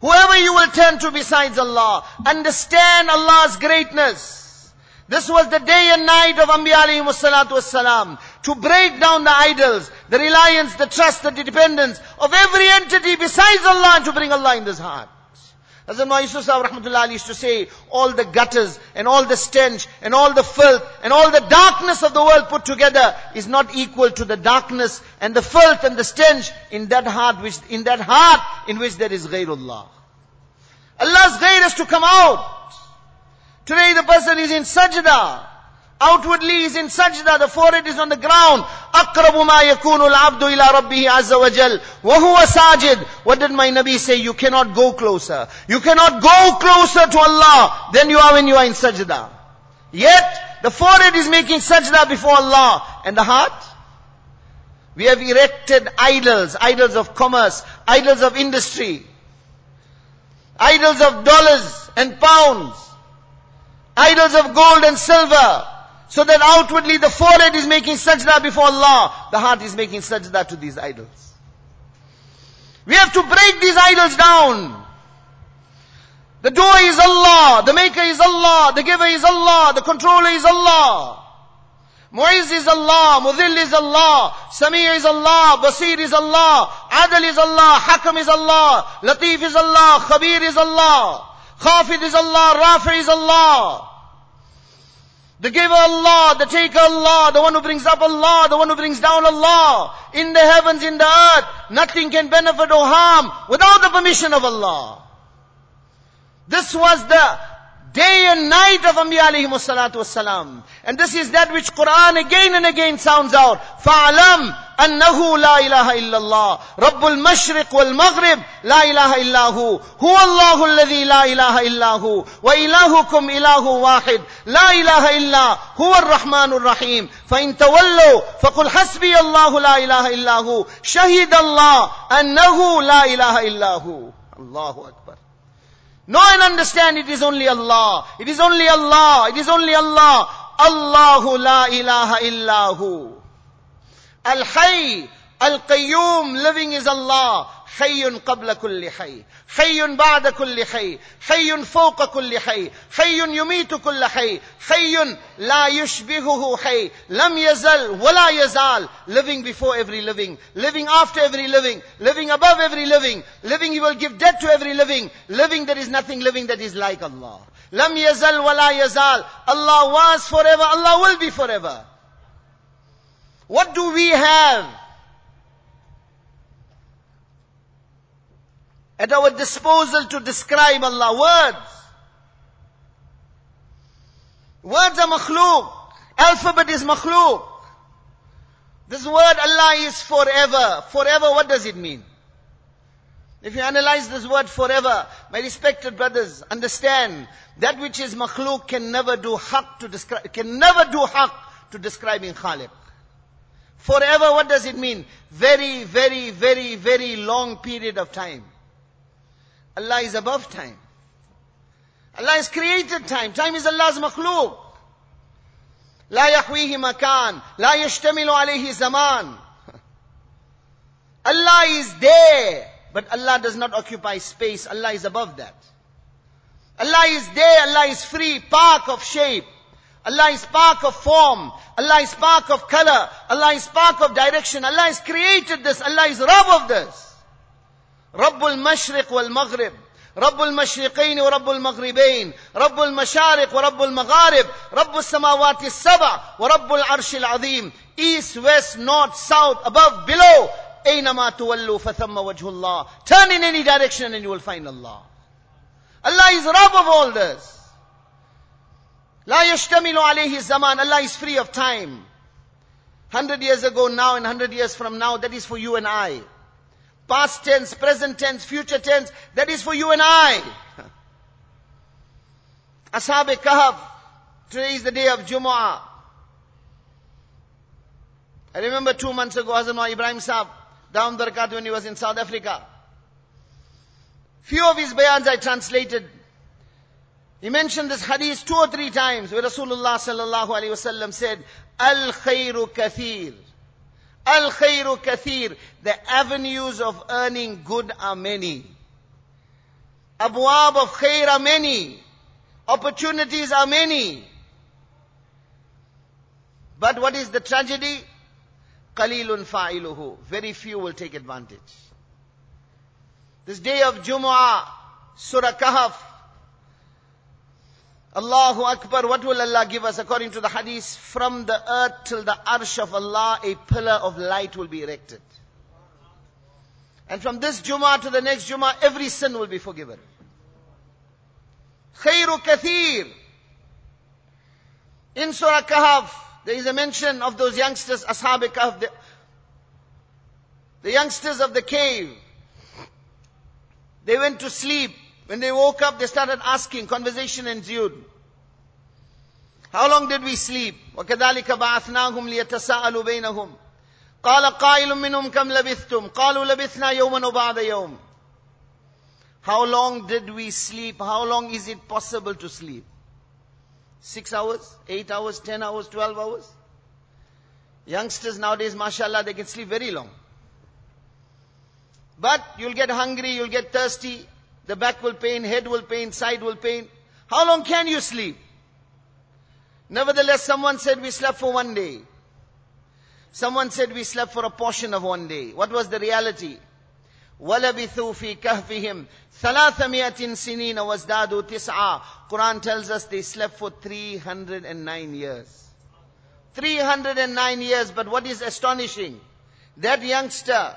Whoever you will turn to besides Allah, understand Allah's greatness. This was the day and night of Anbiya alayhi salatu wassalam. To break down the idols, the reliance, the trust, the dependence of every entity besides Allah and to bring Allah in this heart. As the Imam Yusuf rahmatullah used to say, all the gutters and all the stench and all the filth and all the darkness of the world put together is not equal to the darkness and the filth and the stench in that heart which, in that heart in which there is ghairullah. Allah's ghair is to come out. Today the person is in sajda. Outwardly is in sajda, the forehead is on the ground. أقرب ما يكون العبد إلى ربه عز وجل وهو ساجد. What did my Nabi say? You cannot go closer. You cannot go closer to Allah than you are when you are in sajda. Yet, the forehead is making sajda before Allah. And the heart? We have erected idols, idols of commerce, idols of industry, idols of dollars and pounds, idols of gold and silver, so that outwardly the forehead is making sajda before Allah, the heart is making sajda to these idols. We have to break these idols down. The doer is Allah, the maker is Allah, the giver is Allah, the controller is Allah. Mu'izz is Allah, Mudhill is Allah, Sami' is Allah, Basir is Allah, Adil is Allah, Hakam is Allah, Latif is Allah, Khabir is Allah, Khafid is Allah, Rafi is Allah. The giver Allah, the taker Allah, the one who brings up Allah, the one who brings down Allah. In the heavens, in the earth, nothing can benefit or harm without the permission of Allah. This was the day and night of Anbiya alayhi salatu wassalam. And this is that which Quran again and again sounds out. فَعْلَمْ أنه لا إله إلا الله رب المشرق والمغرب لا إله إلا هو هو الله الذي لا إله إلا هو وإلهكم إله واحد لا إله إلا هو الرحمن الرحيم فإن تولوا فقل حسبي الله لا إله إلا هو شهد الله أنه لا إله إلا هو الله أكبر Know and understand it is only Allah. It is only Allah. It is only Allah. Allahu la ilaha illahu. Al-Hayy, Al-Qayyum, living is Allah. حي قبل كل حي حي بعد كل حي حي فوق كل حي حي يميت كل حي حي لا يشبهه حي لم يزل ولا يزال living before every living living after every living living above every living living he will give death to every living living there is nothing living that is like Allah لم يزل ولا يزال Allah was forever Allah will be forever what do we have At our disposal to describe Allah? Words. Words are makhluk. Alphabet is makhluk. This word Allah is forever. Forever, what does it mean? If you analyze this word forever, my respected brothers, understand that which is makhluk can never do haq to describe, can never do haq to describing Khaliq. Forever, what does it mean? Very, very, very, very long period of time. Allah is above time. Allah has created time. Time is Allah's makhluk. لا يحويه مكان لا يشتمل عليه زمان Allah is there but Allah does not occupy space Allah is above that Allah is there Allah is free park of shape Allah is park of form Allah is park of color Allah is park of direction Allah has created this Allah is Rabb of this رب المشرق والمغرب رب المشرقين ورب المغربين رب المشارق ورب المغارب رب السماوات السبع ورب العرش العظيم east west north south above below أينما تولوا فثم وجه الله turn in any direction and you will find Allah Allah is Rabb of all this لا يشتمل عليه الزمان Allah is free of time 100 years ago now and 100 years from now that is for you and I Past tense, present tense, future tense. That is for you and I. Ashab Kahf. Today is the day of Jumu'ah. I remember two months ago, Hazrat Ibrahim Saab, down Darkat when he was in South Africa. Few of his bayans I translated. He mentioned this hadith two or three times where Rasulullah sallallahu alayhi wasallam said, Al khayru kathir. Al khayru kathir. The avenues of earning good are many. Abwab of khair are many. Opportunities are many. But what is the tragedy? Qalilun fa'iluhu. Very few will take advantage. This day of Jumu'ah, Surah Kahf, Allahu Akbar, what will Allah give us according to the hadith? From the earth till the arsh of Allah, a pillar of light will be erected. And from this Jummah to the next Jummah, every sin will be forgiven. Khairu kathir. In Surah Kahf, there is a mention of those youngsters, Ashab Kahf, the, the youngsters of the cave. They went to sleep. When they woke up, they started asking, conversation ensued. How long did we sleep? وكذلك بعثناهم ليتساءلوا بينهم قال قائل منهم كم لبثتم قالوا لبثنا يوما وبعد يوم How long did we sleep? How long is it possible to sleep? Six hours? Eight hours? Ten hours? Twelve hours? Youngsters nowadays, mashallah, they can sleep very long. But you'll get hungry, you'll get thirsty, the back will pain, head will pain, side will pain. How long can you sleep? Nevertheless, someone said we slept for one day. Someone said we slept for a portion of one day. What was the reality? وَلَبِثُوا فِي كَهْفِهِمْ ثَلَاثَمِيَةٍ سِنِينَ وَازْدَادُوا تِسْعَةً Quran tells us they slept for 309 years. 309 years, but what is astonishing? That youngster,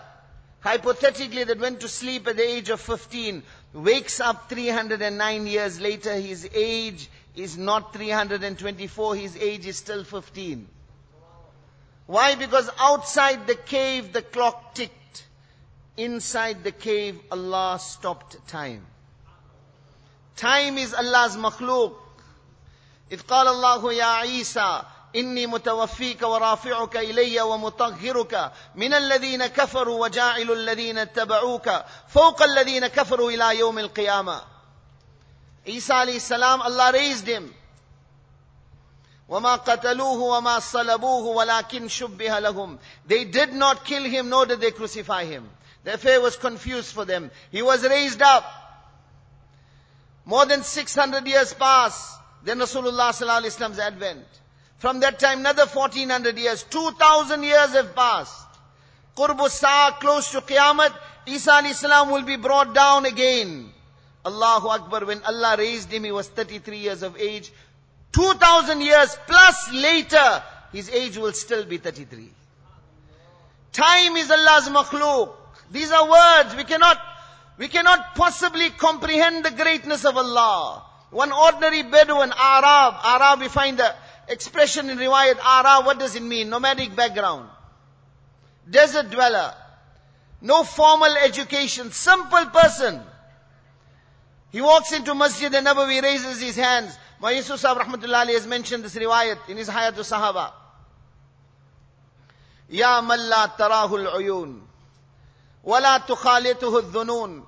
hypothetically that went to sleep at the age of 15, wakes up 309 years later, his age is not 324, his age is still 15. Why? Because outside the cave the clock ticked. Inside the cave Allah stopped time. Time is Allah's makhluk. إذ قال الله يا عيسى إني متوفيك ورافعك إلي ومطهرك من الذين كفروا وجاعل الذين اتبعوك فوق الذين كفروا إلى يوم القيامة Isa alayhi salam, Allah raised him. وَمَا قَتَلُوهُ وَمَا صَلَبُوهُ وَلَكِنْ شُبِّهَ لَهُمْ They did not kill him, nor did they crucify him. The affair was confused for them. He was raised up. More than 600 years passed. Then Rasulullah sallallahu alaihi wasallam's advent. From that time, another 1400 years, 2000 years have passed. Qurbu Sa'a, close to Qiyamah, Isa alayhi salam will be brought down again. Allahu Akbar, when Allah raised him, he was 33 years of age. 2000 years plus later, his age will still be 33. Time is Allah's makhluk. These are words. We cannot, we cannot possibly comprehend the greatness of Allah. One ordinary Bedouin, Arab, Arab, we find the Expression in riwayat ara, what does it mean? Nomadic background. Desert dweller. No formal education. Simple person. He walks into Masjid an-Nabawi, raises his hands. Ma'isu Sahib rahmatullahi has mentioned this riwayat in his Hayat Sahaba. يا من لا تراه العيون ولا تخالطه الذنون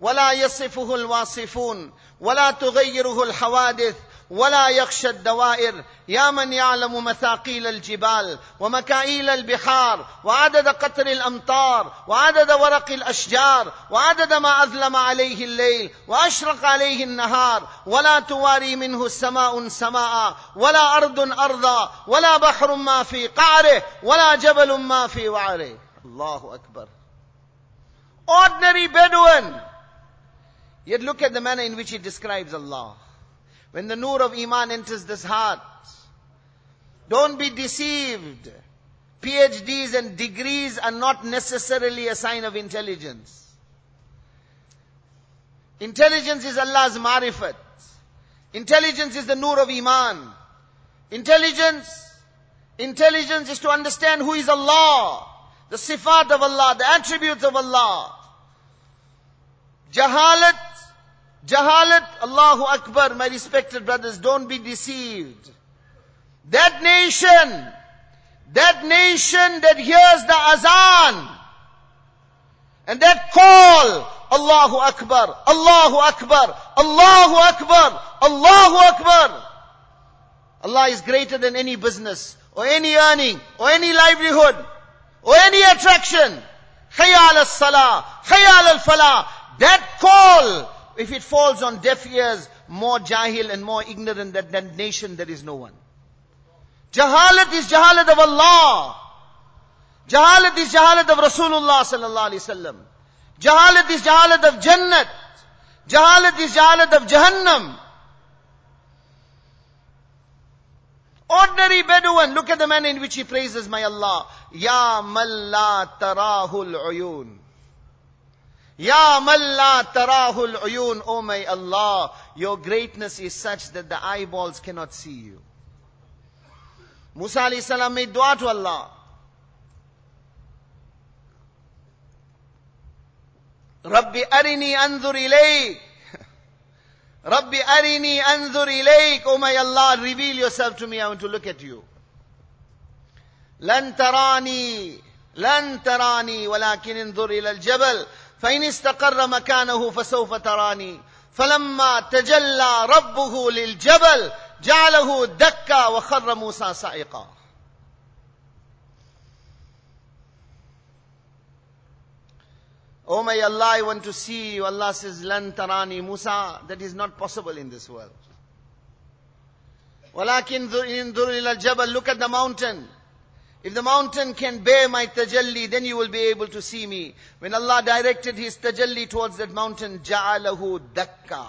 ولا يصفه الواصفون ولا تغيره الحوادث ولا يخشى الدوائر. يا من يعلم مثاقيل الجبال ومكائيل البحار وعدد قطر الأمطار وعدد ورق الأشجار وعدد ما أظلم عليه الليل وأشرق عليه النهار ولا تواري منه السماء سماء ولا أرض ارضا ولا بحر ما في قعره ولا جبل ما في وعره. الله أكبر. Ordinary bedouin. Yet look at the manner in which he describes allah. When the nur of Iman enters this heart, don't be deceived. PhDs and degrees are not necessarily a sign of intelligence. Intelligence is Allah's marifat. Intelligence is the nur of Iman. Intelligence, intelligence is to understand who is Allah, the sifat of Allah, the attributes of Allah. Jahalat Jahalat, Allahu Akbar, my respected brothers, don't be deceived. That nation, that nation that hears the azan, and that call, Allahu Akbar, Allahu Akbar, Allahu Akbar, Allahu Akbar. Allah is greater than any business, or any earning, or any livelihood, or any attraction. Hayal al-salah, hayal al-falah. That call if it falls on deaf ears, more jahil and more ignorant than that nation, there is no one. Jahalat is jahalat of Allah. Jahalat is jahalat of Rasulullah sallallahu alaihi wasallam. Jahalat is jahalat of Jannat. Jahalat is jahalat of Jahannam. Ordinary Bedouin, look at the manner in which he praises my Allah. Ya malla tarahul uyun. Ya Malla Tarahul Uyun, O my Allah, your greatness is such that the eyeballs cannot see you. Musa salam made dua to Allah. Rabbi arini anzur ilayk. Rabbi arini anzur ilayk. O my Allah, reveal yourself to me. I want to look at you. Lan tarani. Lan tarani. Walakin anzur ila al-jabal. فإن استقر مكانه فسوف تراني فلما تجلى ربه للجبل جعله دكا وخر موسى صعقا Oh my Allah, I want to see you. Allah says, Lan tarani Musa. That is not possible in this world. ولكن انظر إلى الجبل. Look at the mountain. If the mountain can bear my tajalli, then you will be able to see me. When Allah directed His tajalli towards that mountain, جَعَلَهُ دَكَّا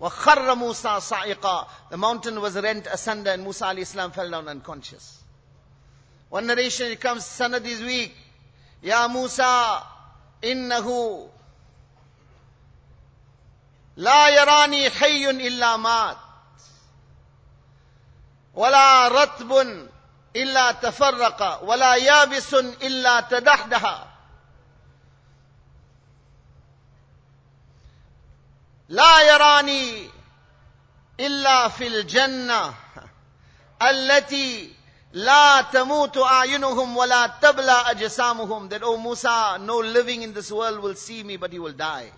وَخَرَّ مُوسَى صَعِقًا The mountain was rent asunder and Musa alayhi salam fell down unconscious. One narration, it comes, sanad is weak. Ya Musa, innahu لا يراني حي إلا مات ولا رطب إلا تفرق ولا يابس إلا تدحدح لا يراني إلا في الجنة التي لا تموت أعينهم ولا تبلى أجسامهم that oh Musa no living in this world will see me but he will die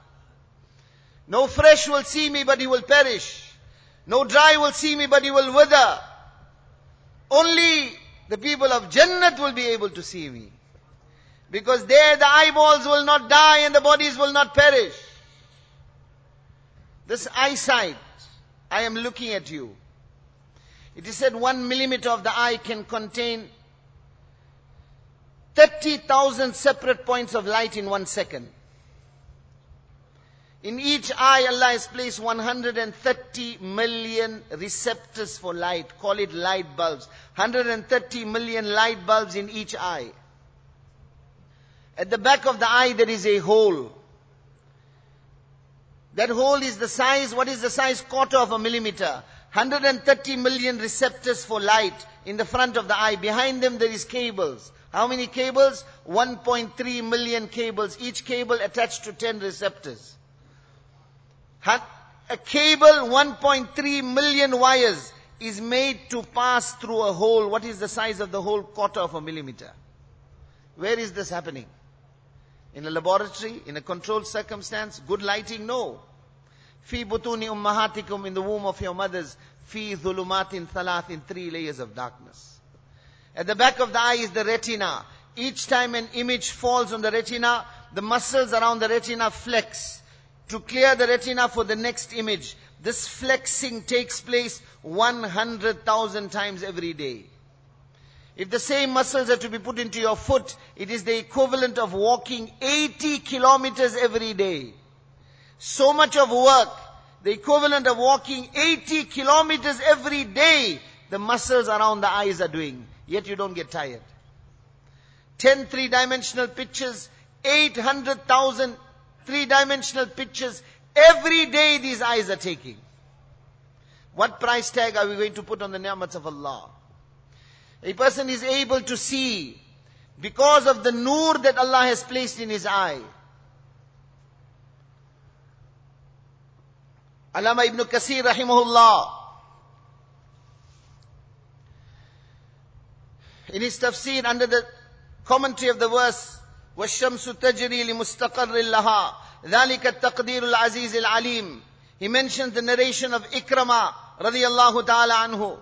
no fresh will see me but he will perish no dry will see me but he will wither only the people of Jannat will be able to see me. Because there the eyeballs will not die and the bodies will not perish. This eyesight, I am looking at you. It is said one millimeter of the eye can contain 30,000 separate points of light in one second. In each eye, Allah has placed 130 million receptors for light. Call it light bulbs. 130 million light bulbs in each eye. At the back of the eye, there is a hole. That hole is the size, what is the size? Quarter of a millimeter. 130 million receptors for light in the front of the eye. Behind them, there is cables. How many cables? 1.3 million cables, each cable attached to 10 receptors. A cable, 1.3 million wires, is made to pass through a hole. What is the size of the hole? Quarter of a millimeter. Where is this happening? In a laboratory? In a controlled circumstance? Good lighting? No. Fi butuni ummahatikum in the womb of your mothers. Fi dhulumatin thalath in three layers of darkness. At the back of the eye is the retina. Each time an image falls on the retina, the muscles around the retina flex to clear the retina for the next image. This flexing takes place 100,000 times every day. If the same muscles are to be put into your foot, it is the equivalent of walking 80 kilometers every day. So much of work, the equivalent of walking 80 kilometers every day, the muscles around the eyes are doing. Yet you don't get tired. 10 three-dimensional pictures, 800,000 three-dimensional pictures, every day these eyes are taking. What price tag are we going to put on the ni'mats of Allah? A person is able to see because of the nur that Allah has placed in his eye. Alama ibn Kasir rahimahullah in his tafsir under the commentary of the verse والشمس تجري لمستقر لها ذلك التقدير العزيز العليم he mentions the narration of Ikrama radiallahu ta'ala anhu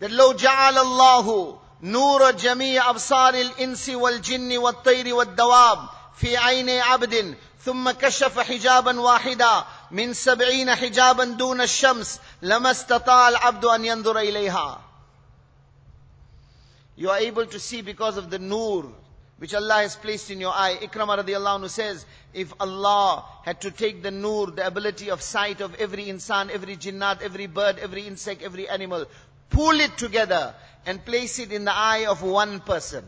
that لو جعل الله نور جميع أبصار الإنس والجن والطير والدواب في عين عبد ثم كشف حجابا واحدا من سبعين حجابا دون الشمس لما استطاع العبد أن ينظر إليها You are able to see because of the nur which Allah has placed in your eye. Ikrama radiallahu anhu says, if Allah had to take the nur, the ability of sight of every insan, every jinnat, every bird, every insect, every animal, pull it together and place it in the eye of one person.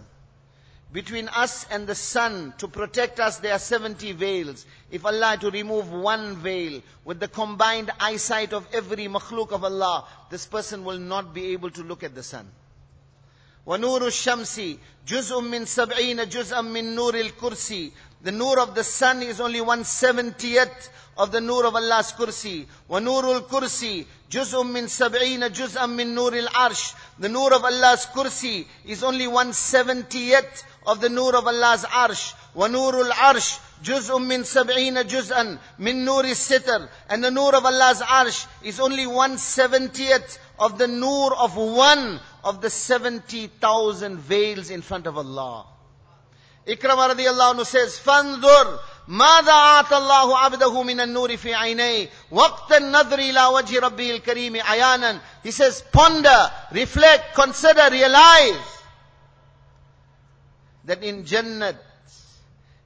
Between us and the sun, to protect us, there are 70 veils. If Allah had to remove one veil with the combined eyesight of every makhluk of Allah, this person will not be able to look at the sun. ونور الشمس جزء من سبعين جزءا من نور الكرسي The nur of the sun is only one seventieth of the nur of Allah's kursi. ونور الكرسي جزء من سبعين جزءا من نور العرش The nur of Allah's kursi is only one seventieth of the nur of Allah's arsh. ونور العرش جزء من سبعين جزءا من نور الستر And the nur of Allah's arsh is only one seventieth of the nur of one of the 70,000 veils in front of Allah. Ikrama radiallahu anhu says, فَانظُرْ ماذا أعطى الله عبده من النور في عينيه وقت النظر إلى وجه ربه الكريم عيانا He says, ponder, reflect, consider, realize that in Jannat,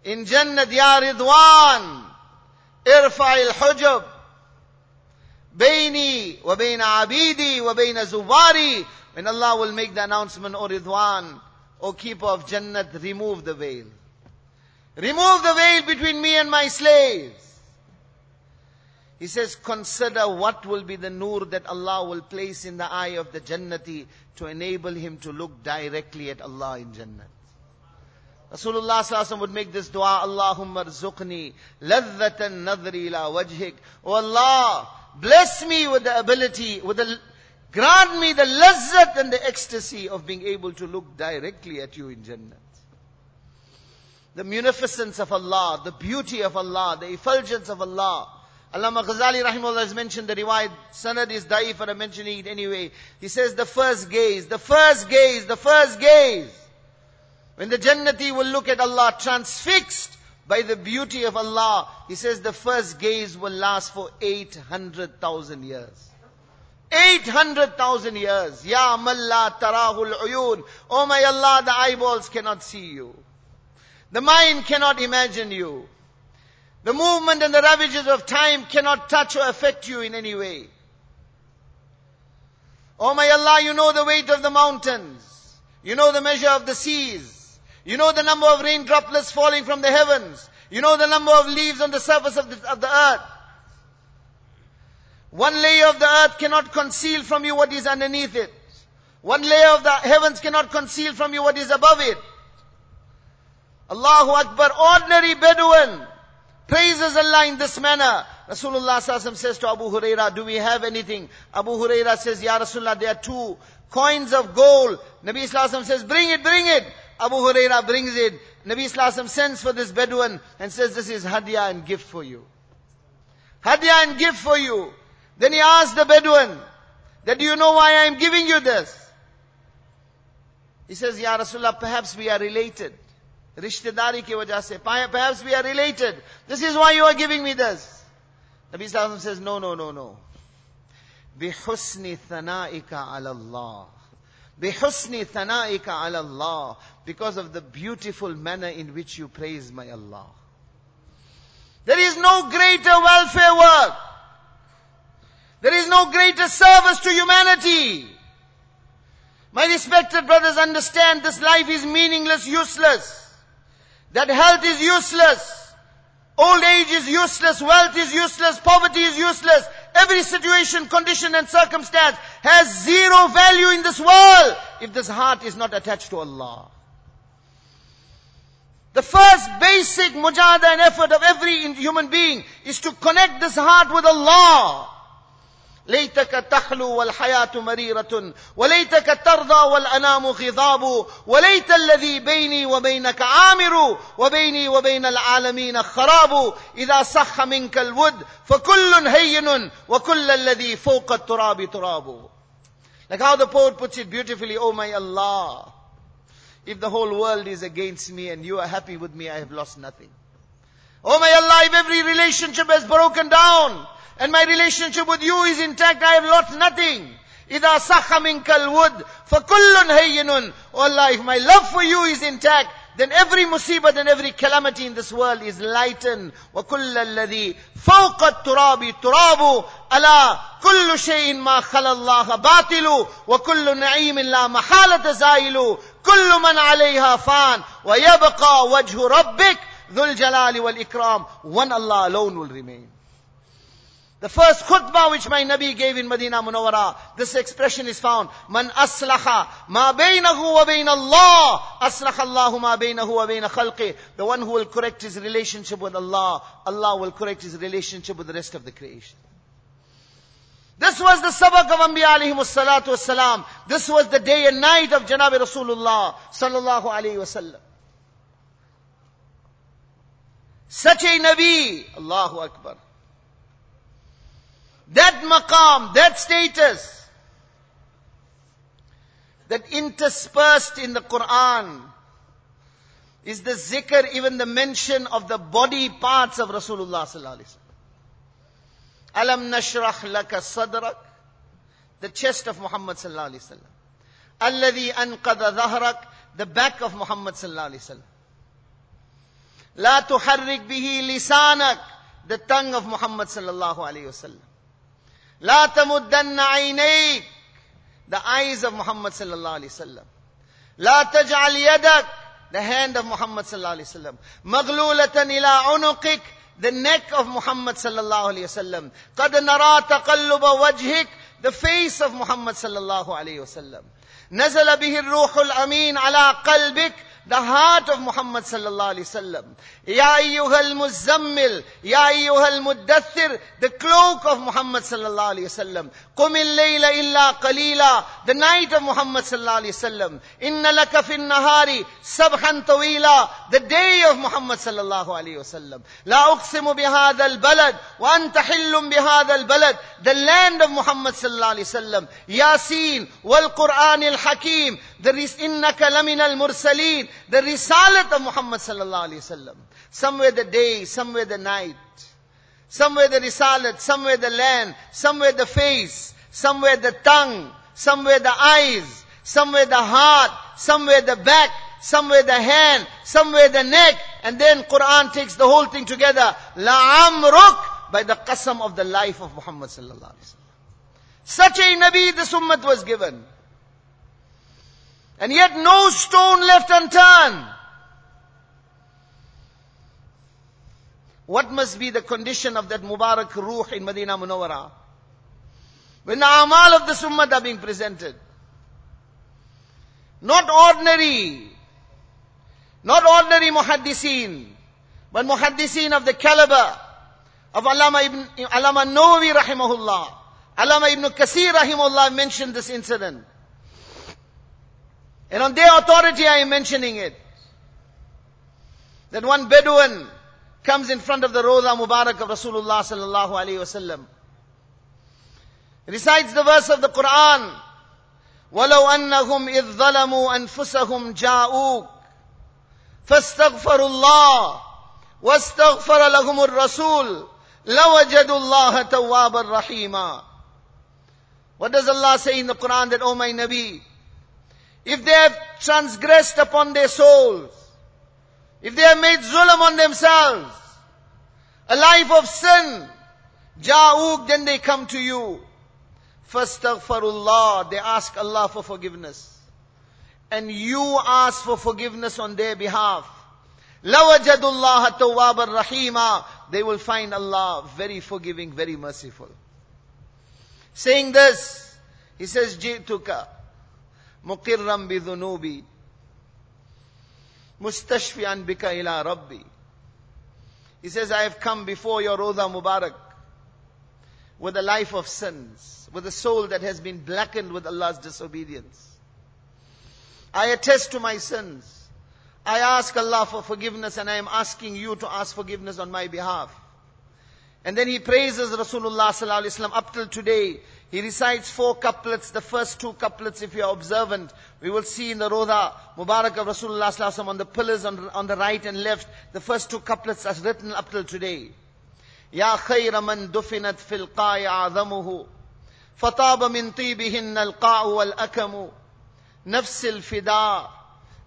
in Jannat Ya Ridwan, ارفع الحجب Baini wa abidi wa bain. When Allah will make the announcement, O Ridwan, O keeper of Jannat, remove the veil. Remove the veil between me and my slaves. He says, consider what will be the nur that Allah will place in the eye of the Jannati to enable him to look directly at Allah in Jannat. Rasulullah sallallahu would make this dua, Allahumma rzuqni ladhatan nadri ila wajhik. O Allah, bless me with the ability, with the Grant me the lazzat and the ecstasy of being able to look directly at you in Jannah. The munificence of Allah, the beauty of Allah, the effulgence of Allah. Allama Ghazali rahimahullah has mentioned the riwayat, sanad is daif, but I'm mentioning it anyway. He says the first gaze, the first gaze, the first gaze. When the Jannati will look at Allah transfixed by the beauty of Allah, he says the first gaze will last for 800,000 years. 800,000 years. Ya Malla Tarahul Uyun. Oh my Allah, the eyeballs cannot see you. The mind cannot imagine you. The movement and the ravages of time cannot touch or affect you in any way. Oh my Allah, you know the weight of the mountains. You know the measure of the seas. You know the number of rain droplets falling from the heavens. You know the number of leaves on the surface of the, of the earth. One layer of the earth cannot conceal from you what is underneath it. One layer of the heavens cannot conceal from you what is above it. Allahu Akbar, ordinary Bedouin praises Allah in this manner. Rasulullah says to Abu Huraira, do we have anything? Abu Huraira says, Ya Rasulullah, there are two coins of gold. Nabi Sallallahu says, bring it, bring it. Abu Huraira brings it. Nabi Sallallahu sends for this Bedouin and says, this is hadiyah and gift for you. Hadiyah and gift for you. Then he asked the Bedouin, that do you know why I am giving you this? He says, Ya Rasulullah, perhaps we are related. Rishtedari ki wajah se. Perhaps we are related. This is why you are giving me this. Nabi Sallallahu says, no, no, no, no. بِحُسْنِ ثَنَائِكَ عَلَى اللَّهِ بِحُسْنِ ثَنَائِكَ عَلَى اللَّهِ Because of the beautiful manner in which you praise my Allah. There is no greater welfare work. There is no greater service to humanity. My respected brothers understand this life is meaningless, useless. That health is useless. Old age is useless. Wealth is useless. Poverty is useless. Every situation, condition and circumstance has zero value in this world if this heart is not attached to Allah. The first basic mujahada and effort of every human being is to connect this heart with Allah. ليتك تخلو والحياة مريرة وليتك ترضى والأنام غضاب وليت الذي بيني وبينك عامر وبيني وبين العالمين خراب إذا صح منك الود فكل هين وكل الذي فوق التراب تراب Like how the poet puts it beautifully, Oh my Allah, if the whole world is against me and you are happy with me, I have lost nothing. Oh my Allah, if every relationship has broken down, and my relationship with you is intact, I have lost nothing. إِذَا صَحَّ مِنْكَ الْوُدْ فَكُلٌّ هَيِّنٌ Oh Allah, if my love for you is intact, then every musibah and every calamity in this world is lightened. وَكُلَّ الَّذِي فَوْقَ التُّرَابِ تُرَابُ أَلَا كُلُّ شَيْءٍ مَا خَلَى اللَّهَ بَاطِلُ وَكُلُّ نَعِيمٍ لَا مَحَالَةَ زَائِلُ كُلُّ مَنْ عَلَيْهَا فَانٍ وَيَبْقَى وَجْهُ رَبِّكَ ذُو الْجَلَالِ وَالْإِكْرَامِ One Allah alone will remain. The first khutbah which my Nabi gave in Medina Munawwara, this expression is found. Man aslaha ma baynahu wa bayn Allah, aslaha Allahu ma baynahu wa bayn khalqi. The one who will correct his relationship with Allah, Allah will correct his relationship with the rest of the creation. This was the sabak of Anbiya alayhi salatu wasalam. This was the day and night of Janabi Rasulullah sallallahu alayhi wasallam. Such a Nabi, Allahu Akbar. That maqam, that status, that interspersed in the Quran is the zikr, even the mention of the body parts of Rasulullah sallallahu alaihi wasallam. Alam nashrah laka sadrak, the chest of Muhammad sallallahu alaihi wasallam. Alladhi anqadha dhahrak, the back of Muhammad sallallahu alaihi wasallam. La tuharrik bihi lisanak, the tongue of Muhammad sallallahu alaihi wasallam. لا تمدن عينيك the eyes of Muhammad sallallahu alaihi wasallam لا تجعل يدك the hand of Muhammad sallallahu alaihi wasallam مغلولة إلى عنقك the neck of Muhammad sallallahu alaihi wasallam قد نرى تقلب وجهك the face of Muhammad sallallahu alaihi wasallam نزل به الروح الأمين على قلبك the heart of Muhammad sallallahu alaihi wasallam. Ya ayyuhal muzammil, ya ayyuhal muddathir, the cloak of Muhammad sallallahu alaihi wasallam. قم الليل إلا قليلا the night of Muhammad sallallahu alaihi wasallam. إن لك في النهار سبحا طويلا the day of Muhammad sallallahu alaihi wasallam. لا أقسم بهذا البلد وأنت حل بهذا البلد the land of Muhammad sallallahu alaihi wasallam. ياسين والقرآن الحكيم the إنك لمن المرسلين the risalat of Muhammad sallallahu alaihi wasallam. Somewhere the day, somewhere the night. Somewhere the risalat, somewhere the land, somewhere the face, somewhere the tongue, somewhere the eyes, somewhere the heart, somewhere the back, somewhere the hand, somewhere the neck, and then Quran takes the whole thing together. La amruk by the qasam of the life of Muhammad sallallahu alaihi wasallam. Such a Nabi the Summat was given. And yet no stone left unturned. What must be the condition of that Mubarak Ruh in Medina Munawwara? When the amal of the Ummah are being presented. Not ordinary, not ordinary muhaddiseen, but muhaddiseen of the caliber of Allama ibn, Allama Nawawi rahimahullah. Allama ibn Kasir rahimahullah mentioned this incident. And on their authority I am mentioning it. That one Bedouin comes in front of the Roza Mubarak of Rasulullah sallallahu alayhi wasallam. Recites the verse of the Quran. ولو أنهم إذ ظلموا أنفسهم جاءوك فاستغفروا الله واستغفر لهم الرسول لوجدوا الله توابا رحيما What does Allah say in the Quran that, O oh my Nabi, if they have transgressed upon their souls, if they have made zulm on themselves, a life of sin, ja'uk, then they come to you. Fastaghfarullah, they ask Allah for forgiveness. And you ask for forgiveness on their behalf. Lawajadullah tawwab rahima. They will find Allah very forgiving, very merciful. Saying this, he says, Jituka, muqirram bidhunubi, mustashfi'an bika ila rabbi. He says, I have come before your Roza Mubarak with a life of sins, with a soul that has been blackened with Allah's disobedience. I attest to my sins. I ask Allah for forgiveness and I am asking you to ask forgiveness on my behalf. And then he praises Rasulullah sallallahu alaihi wasallam up till today. He recites four couplets. The first two couplets, if you are observant, we will see in the Roda Mubarak of Rasulullah sallallahu alaihi wasallam on the pillars on, on the right and left. The first two couplets are written up till today. يا خير من دفنت في القاع عظمه فطاب من طيبهن القاع والأكم نفس الفداء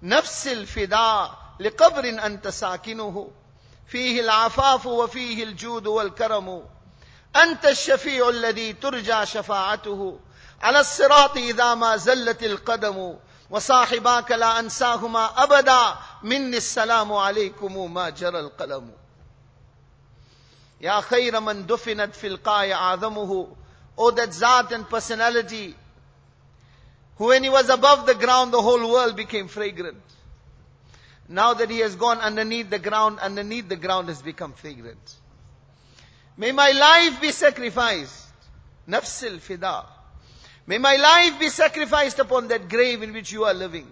نفس الفداء لقبر أنت ساكنه فيه العفاف وفيه الجود والكرم. أنت الشفيع الذي ترجى شفاعته. على الصراط إذا ما زلت القدم. وصاحباك لا أنساهما أبدا. مني السلام عليكم ما جرى القلم. يا خير من دفنت في القاع أعظمه Oh that Zat and personality. When he was above the ground, the whole world became fragrant. Now that he has gone underneath the ground, underneath the ground has become fragrant. May my life be sacrificed. Nafsil fida. May my life be sacrificed upon that grave in which you are living.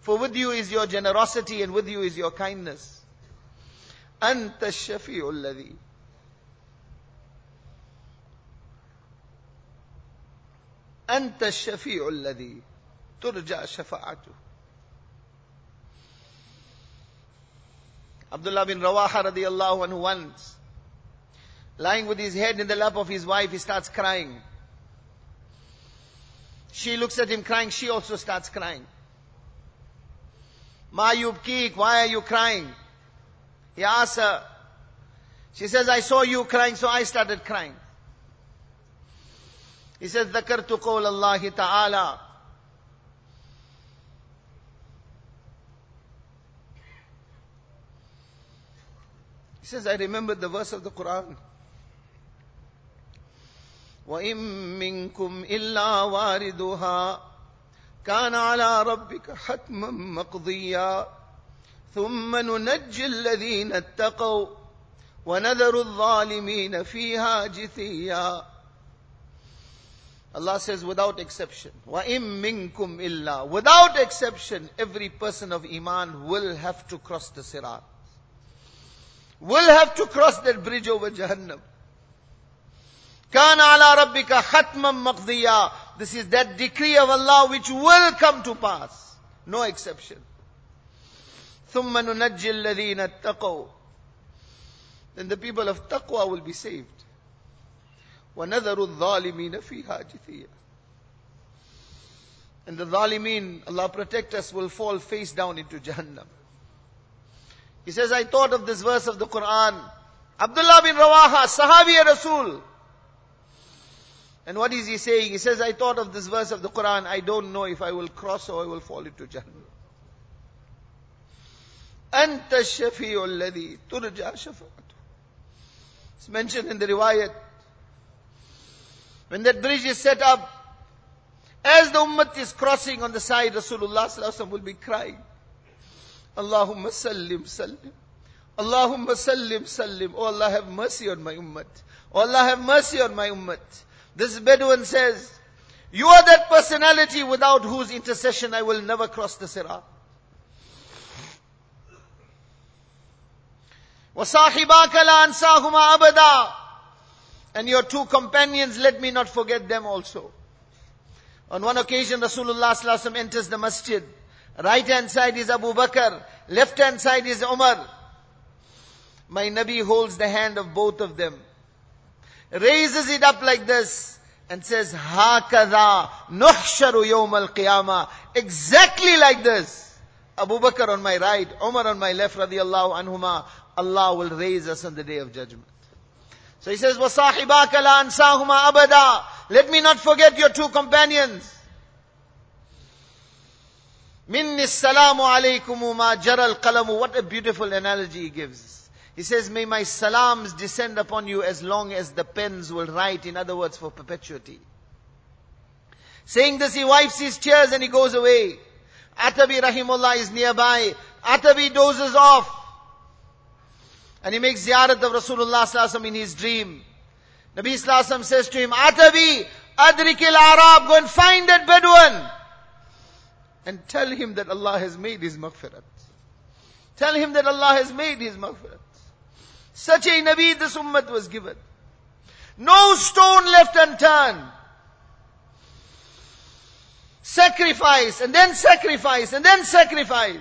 For with you is your generosity and with you is your kindness. أنت الشفيع الذي أنت الشفيع الذي ترجى شفاعته Abdullah bin Rawaha radiallahu anhu once, lying with his head in the lap of his wife, he starts crying. She looks at him crying, she also starts crying. Ma yubkik, why are you crying? He asks her. She says, I saw you crying, so I started crying. He says, ذكرت قول الله تعالى He says, I remembered the verse of the Quran. وَإِن مِّنكُمْ إِلَّا وَارِدُهَا كَانَ عَلَى رَبِّكَ حَتْمًا مَقْضِيًّا ثُمَّ نُنَجِّي الَّذِينَ اتَّقَوْا وَنَذَرُ الظَّالِمِينَ فِيهَا جِثِيًّا Allah says without exception. وَإِم مِّنكُمْ إِلَّا Without exception, every person of Iman will have to cross the Sirat. Will have to cross that bridge over Jahannam. كَانَ عَلَى رَبِّكَ حَتْمًا مَقْضِيًّا This is that decree of Allah which will come to pass. No exception. ثُمَّ نُنَجِّي الَّذِينَ اتَّقَوْا Then the people of taqwa will be saved. وَنَذَرُ الظَّالِمِينَ فِيهَا جِثِيًّا And the zalimin, Allah protect us, will fall face down into Jahannam. He says, I thought of this verse of the Quran. Abdullah bin Rawaha, Sahabi Rasul. And what is he saying? He says, I thought of this verse of the Quran. I don't know if I will cross or I will fall into Jahannam. أنت الشفيع الذي ترجع شفاعته. It's mentioned in the riwayat when that bridge is set up As the ummah is crossing on the side, Rasulullah sallallahu will be crying. Allahumma sallim sallim. Allahumma sallim sallim. Oh Allah have mercy on my ummah. Oh Allah have mercy on my ummah. This Bedouin says, you are that personality without whose intercession I will never cross the Sirat. وَصَاحِبَاكَ لَا أَنْسَاهُمَا أَبَدًا And your two companions, let me not forget them also. On one occasion, Rasulullah enters the masjid. Right hand side is Abu Bakr. Left hand side is Umar. My Nabi holds the hand of both of them. Raises it up like this and says, Hakada nuhsharu yawm al-qiyamah. Exactly like this. Abu Bakr on my right, Umar on my left, radiallahu anhuma. Allah will raise us on the day of judgment. So he says, وَصَاحِبَاكَ لَا أَنْسَاهُمَا أَبَدًا Let me not forget your two companions. Minni salamu alaykum ma jaral qalamu. What a beautiful analogy he gives. He says, may my salams descend upon you as long as the pens will write, in other words, for perpetuity. Saying this, he wipes his tears and he goes away. Atabi Rahimullah is nearby. Atabi dozes off. And he makes ziyarat of Rasulullah Sallallahu in his dream. Nabi Sallallahu says to him, Atabi, Adrikil Arab, go and find that Bedouin. And tell him that Allah has made his maghfirat. Tell him that Allah has made his maghfirat. Such a Nabi this ummah was given. No stone left unturned. Sacrifice and then sacrifice and then sacrifice.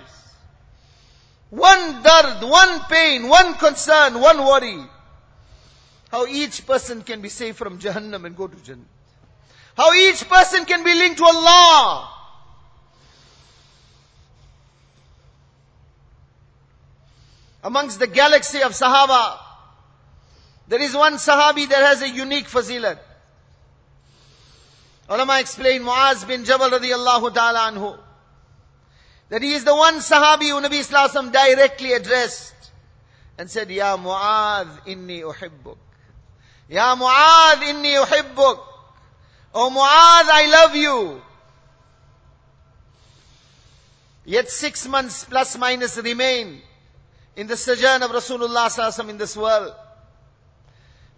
One dard, one pain, one concern, one worry. How each person can be saved from Jahannam and go to Jannah. How each person can be linked to Allah. Amongst the galaxy of Sahaba, there is one Sahabi that has a unique fazilat. Ulama explain Muaz bin Jabal radiallahu ta'ala anhu that he is the one Sahabi who Nabi directly addressed and said, Ya Mu'adh, inni uhibbuk. Ya Mu'adh, inni uhibbuk. Oh Mu'adh, I love you. Yet six months plus minus remain in the sojourn of Rasulullah Sallallahu in this world.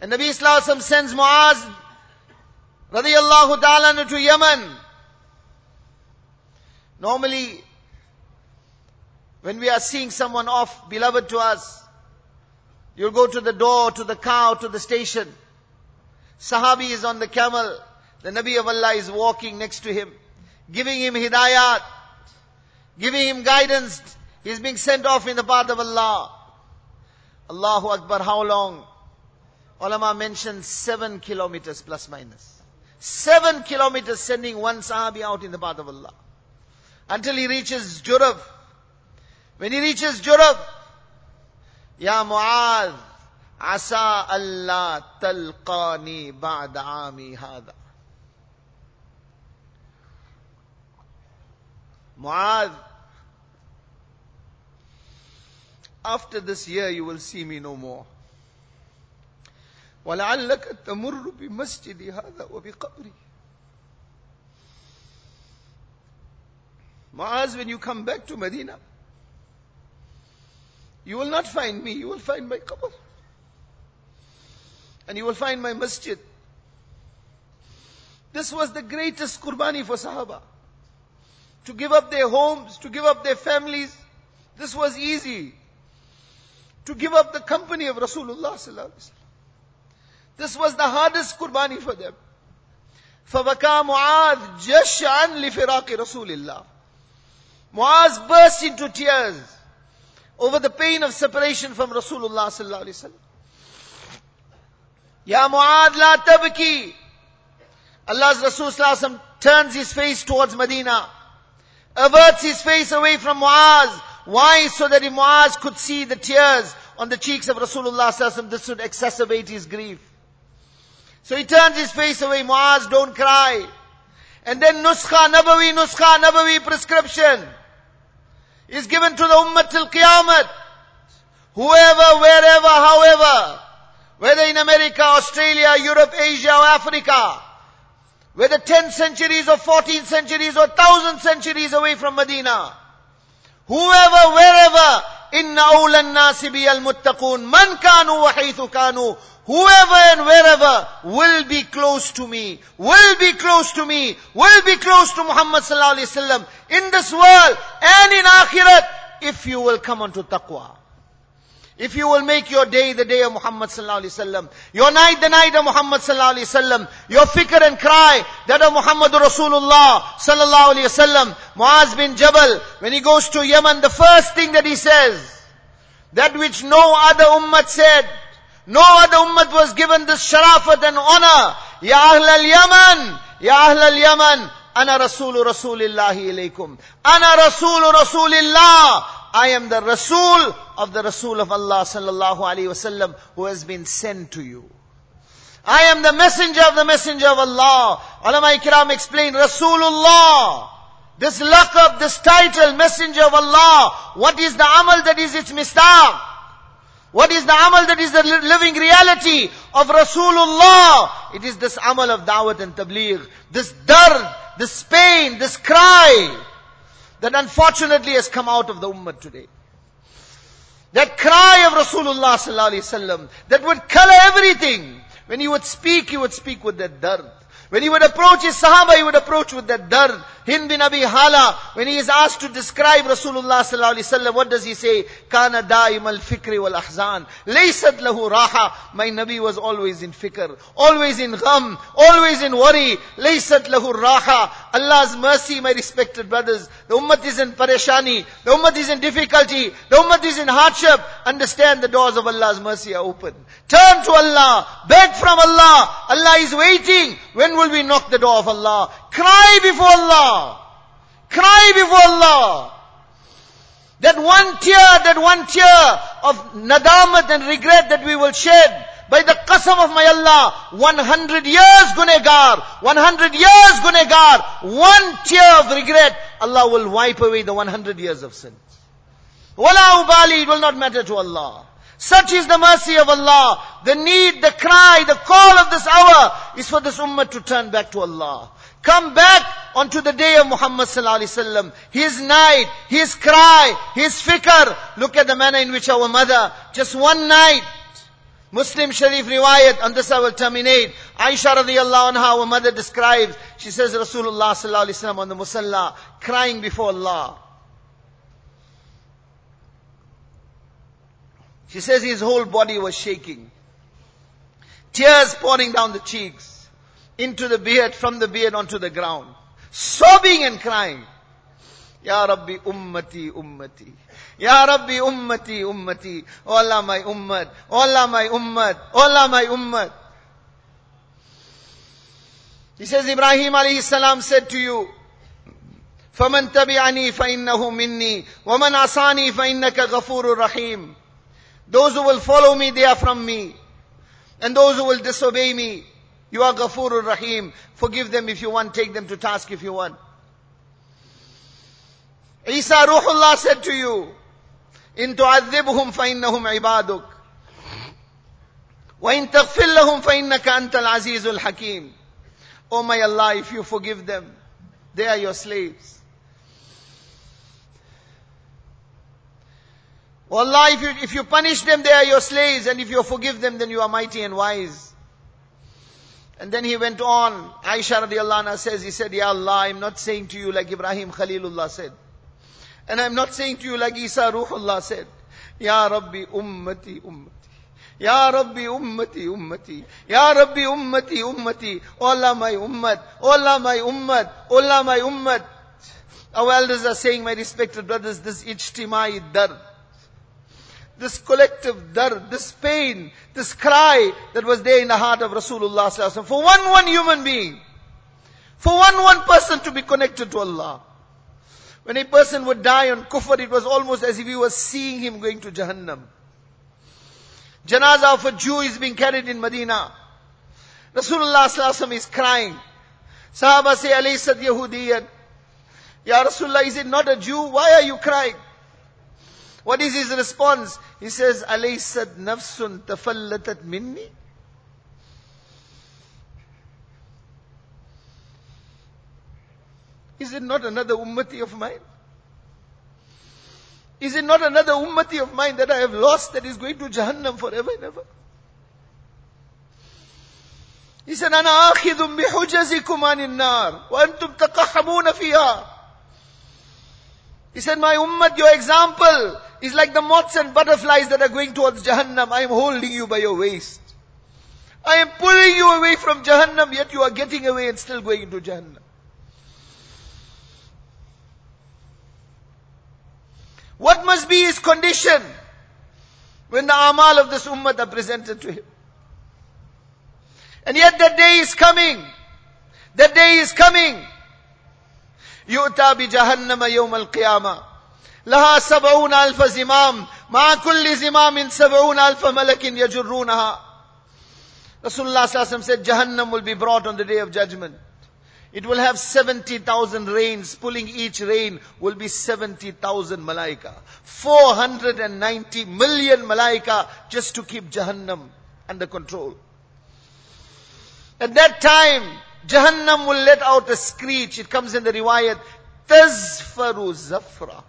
And Nabi Sallallahu sends Mu'adh radiyallahu ta'ala to Yemen. Normally, when we are seeing someone off, beloved to us, you'll go to the door, to the car, to the station. Sahabi is on the camel. The Nabi of Allah is walking next to him, giving him hidayat, giving him guidance. He's being sent off in the path of Allah. Allahu Akbar, how long? Ulama mentioned seven kilometers plus minus. Seven kilometers sending one Sahabi out in the path of Allah. Until he reaches Jurab. When he reaches Jurab, Ya Mu'adh, Asa Allah talqani ba'da ami hada. Mu'adh, after this year you will see me no more. ولعلك تمر بمسجدي هذا وبقبري Muaz, when you come back to Medina, you will not find me, you will find my qabr. And you will find my masjid. This was the greatest qurbani for Sahaba. To give up their homes, to give up their families. This was easy. To give up the company of Rasulullah This was the hardest qurbani for them. فبكى معاذ جشعا لفراق رسول الله Muaz burst into tears over the pain of separation from Rasulullah sallallahu alaihi wasallam. Ya Muad la tabki. Allah's Rasul sallallahu turns his face towards Medina, averts his face away from Muaz. why? So that Muaz could see the tears on the cheeks of Rasulullah sallallahu Alaihi Wasallam. this would exacerbate his grief. So he turns his face away. Muaz, don't cry. And then Nuskha Nabawi, Nuskha Nabawi prescription is given to the ummah till qiyamah. Whoever, wherever, however, whether in America, Australia, Europe, Asia or Africa, whether 10 centuries or 14 centuries or 1000 centuries away from Medina, whoever, wherever, inna awlan nasi al muttaqun, man kanu wa kanu, whoever and wherever will be close to me, will be close to me, will be close to Muhammad sallallahu alaihi wasallam in this world and in akhirat, if you will come unto taqwa. If you will make your day the day of Muhammad sallallahu alaihi wasallam, your night the night of Muhammad sallallahu alaihi wasallam, your fikr and cry that of Muhammad Rasulullah sallallahu alaihi wasallam, Muaz bin Jabal, when he goes to Yemen, the first thing that he says, that which no other ummah said, no other ummah was given this sharafat and honor. Ya Ahl al-Yaman, Ya Ahl al-Yaman, Ana Rasulu Rasulillahi ilaykum. Ana Rasulu Rasulillah. I am the Rasul of the Rasul of Allah sallallahu alaihi wasallam who has been sent to you. I am the messenger of the messenger of Allah. Ulama Ikram explained Rasulullah. This laqab, this title, messenger of Allah. What is the amal that is its mistaq? What is the amal that is the living reality of Rasulullah? It is this amal of da'wat and tabligh. This dard, this pain, this cry that unfortunately has come out of the ummah today. That cry of Rasulullah sallallahu alaihi wasallam that would color everything. When he would speak, he would speak with that dard. When he would approach his Sahaba, he would approach with that dard. Hind bin Abi Hala, when he is asked to describe Rasulullah sallallahu alaihi wasallam, what does he say? Kana daim al fikri wal ahzan. Laysat lahu raha. My Nabi was always in fikr, always in gham, always in worry. Laysat lahu raha. Allah's mercy, my respected brothers. The ummah is in pareshani. The ummah is in difficulty. The ummah is in hardship. Understand the doors of Allah's mercy are open. Turn to Allah. Beg from Allah. Allah is waiting. When will we knock the door of Allah? Cry before Allah. Cry before Allah. That one tear, that one tear of nadamat and regret that we will shed by the qasam of my Allah, 100 years gunegar, 100 years gunegar, one tear of regret, Allah will wipe away the 100 years of sins. Wala ubali, it will not matter to Allah. Such is the mercy of Allah. The need, the cry, the call of this hour is for this ummah to turn back to Allah. Come back onto the day of Muhammad sallallahu alaihi wasallam. His night, his cry, his fikr. Look at the manner in which our mother, just one night, Muslim Sharif riwayat, on this I will terminate. Aisha radiallahu anha, our mother describes, she says Rasulullah sallallahu alaihi wasallam on the musalla, crying before Allah. She says his whole body was shaking. Tears pouring down the cheeks, into the beard, from the beard onto the ground Sobbing and crying. Ya Rabbi ummati ummati. Ya Rabbi ummati ummati. Oh Allah my ummat. Oh Allah my ummat. Oh Allah my ummat. He says Ibrahim alayhi salam said to you, فَمَنْ تَبِعَنِي فَإِنَّهُ مِنِّي وَمَنْ عَصَانِي فَإِنَّكَ غَفُورٌ رَحِيمٌ those who will follow me, they are from me. And those who will disobey me, you are Ghafurur Rahim. Forgive them if you want, take them to task if you want. Isa Ruhullah said to you, إن تعذبهم فإنهم عبادك وإن تغفر لهم فإنك أنت العزيز الحكيم Oh my Allah, if you forgive them, they are your slaves. Oh Allah, if you, if you punish them, they are your slaves, and if you forgive them, then you are mighty and wise. And then he went on. Aisha radiallahu anha says, he said, Ya Allah, I'm not saying to you like Ibrahim Khalilullah said. And I'm not saying to you like Isa Ruhullah said. Ya Rabbi ummati ummati. Ya Rabbi ummati ummati. Ya Rabbi ummati ummati. Oh Allah my ummat. Oh Allah my ummat. Oh Allah my ummat. Our elders are saying, my respected brothers, this ijtimai dard this collective dard, this pain, this cry that was there in the heart of Rasulullah for one one human being, for one one person to be connected to Allah. When a person would die on kufr, it was almost as if he was seeing him going to Jahannam. Janazah of a Jew is being carried in Medina. Rasulullah is crying. Sahaba say, Alaysad Yahudiyan. Ya Rasulullah, is it not a Jew? Why are you crying? What is his response? He says, أَلَيْسَتْ نَفْسٌ تَفَلَّتَتْ minni. Is it not another ummati of mine? Is it not another ummati of mine that I have lost that is going to Jahannam forever and ever? He said, أنا آخذ بحجزكم عن النار وأنتم تقحمون فيها. He said, my ummah, your example is like the moths and butterflies that are going towards Jahannam. I am holding you by your waist. I am pulling you away from Jahannam, yet you are getting away and still going into Jahannam. What must be his condition when the amal of this ummah are presented to him? And yet that day is coming. That day is coming. يؤتى بجهنم يوم القيامة لها سبعون ألف زمام مع كل زمام سبعون ألف ملك يجرونها Rasulullah said Jahannam will be brought on the day of judgment. It will have 70,000 rains. Pulling each rain will be 70,000 malaika. 490 million malaika just to keep Jahannam under control. At that time, Jahannam will let out a screech. It comes in the riwayat. Tazfaru zafra.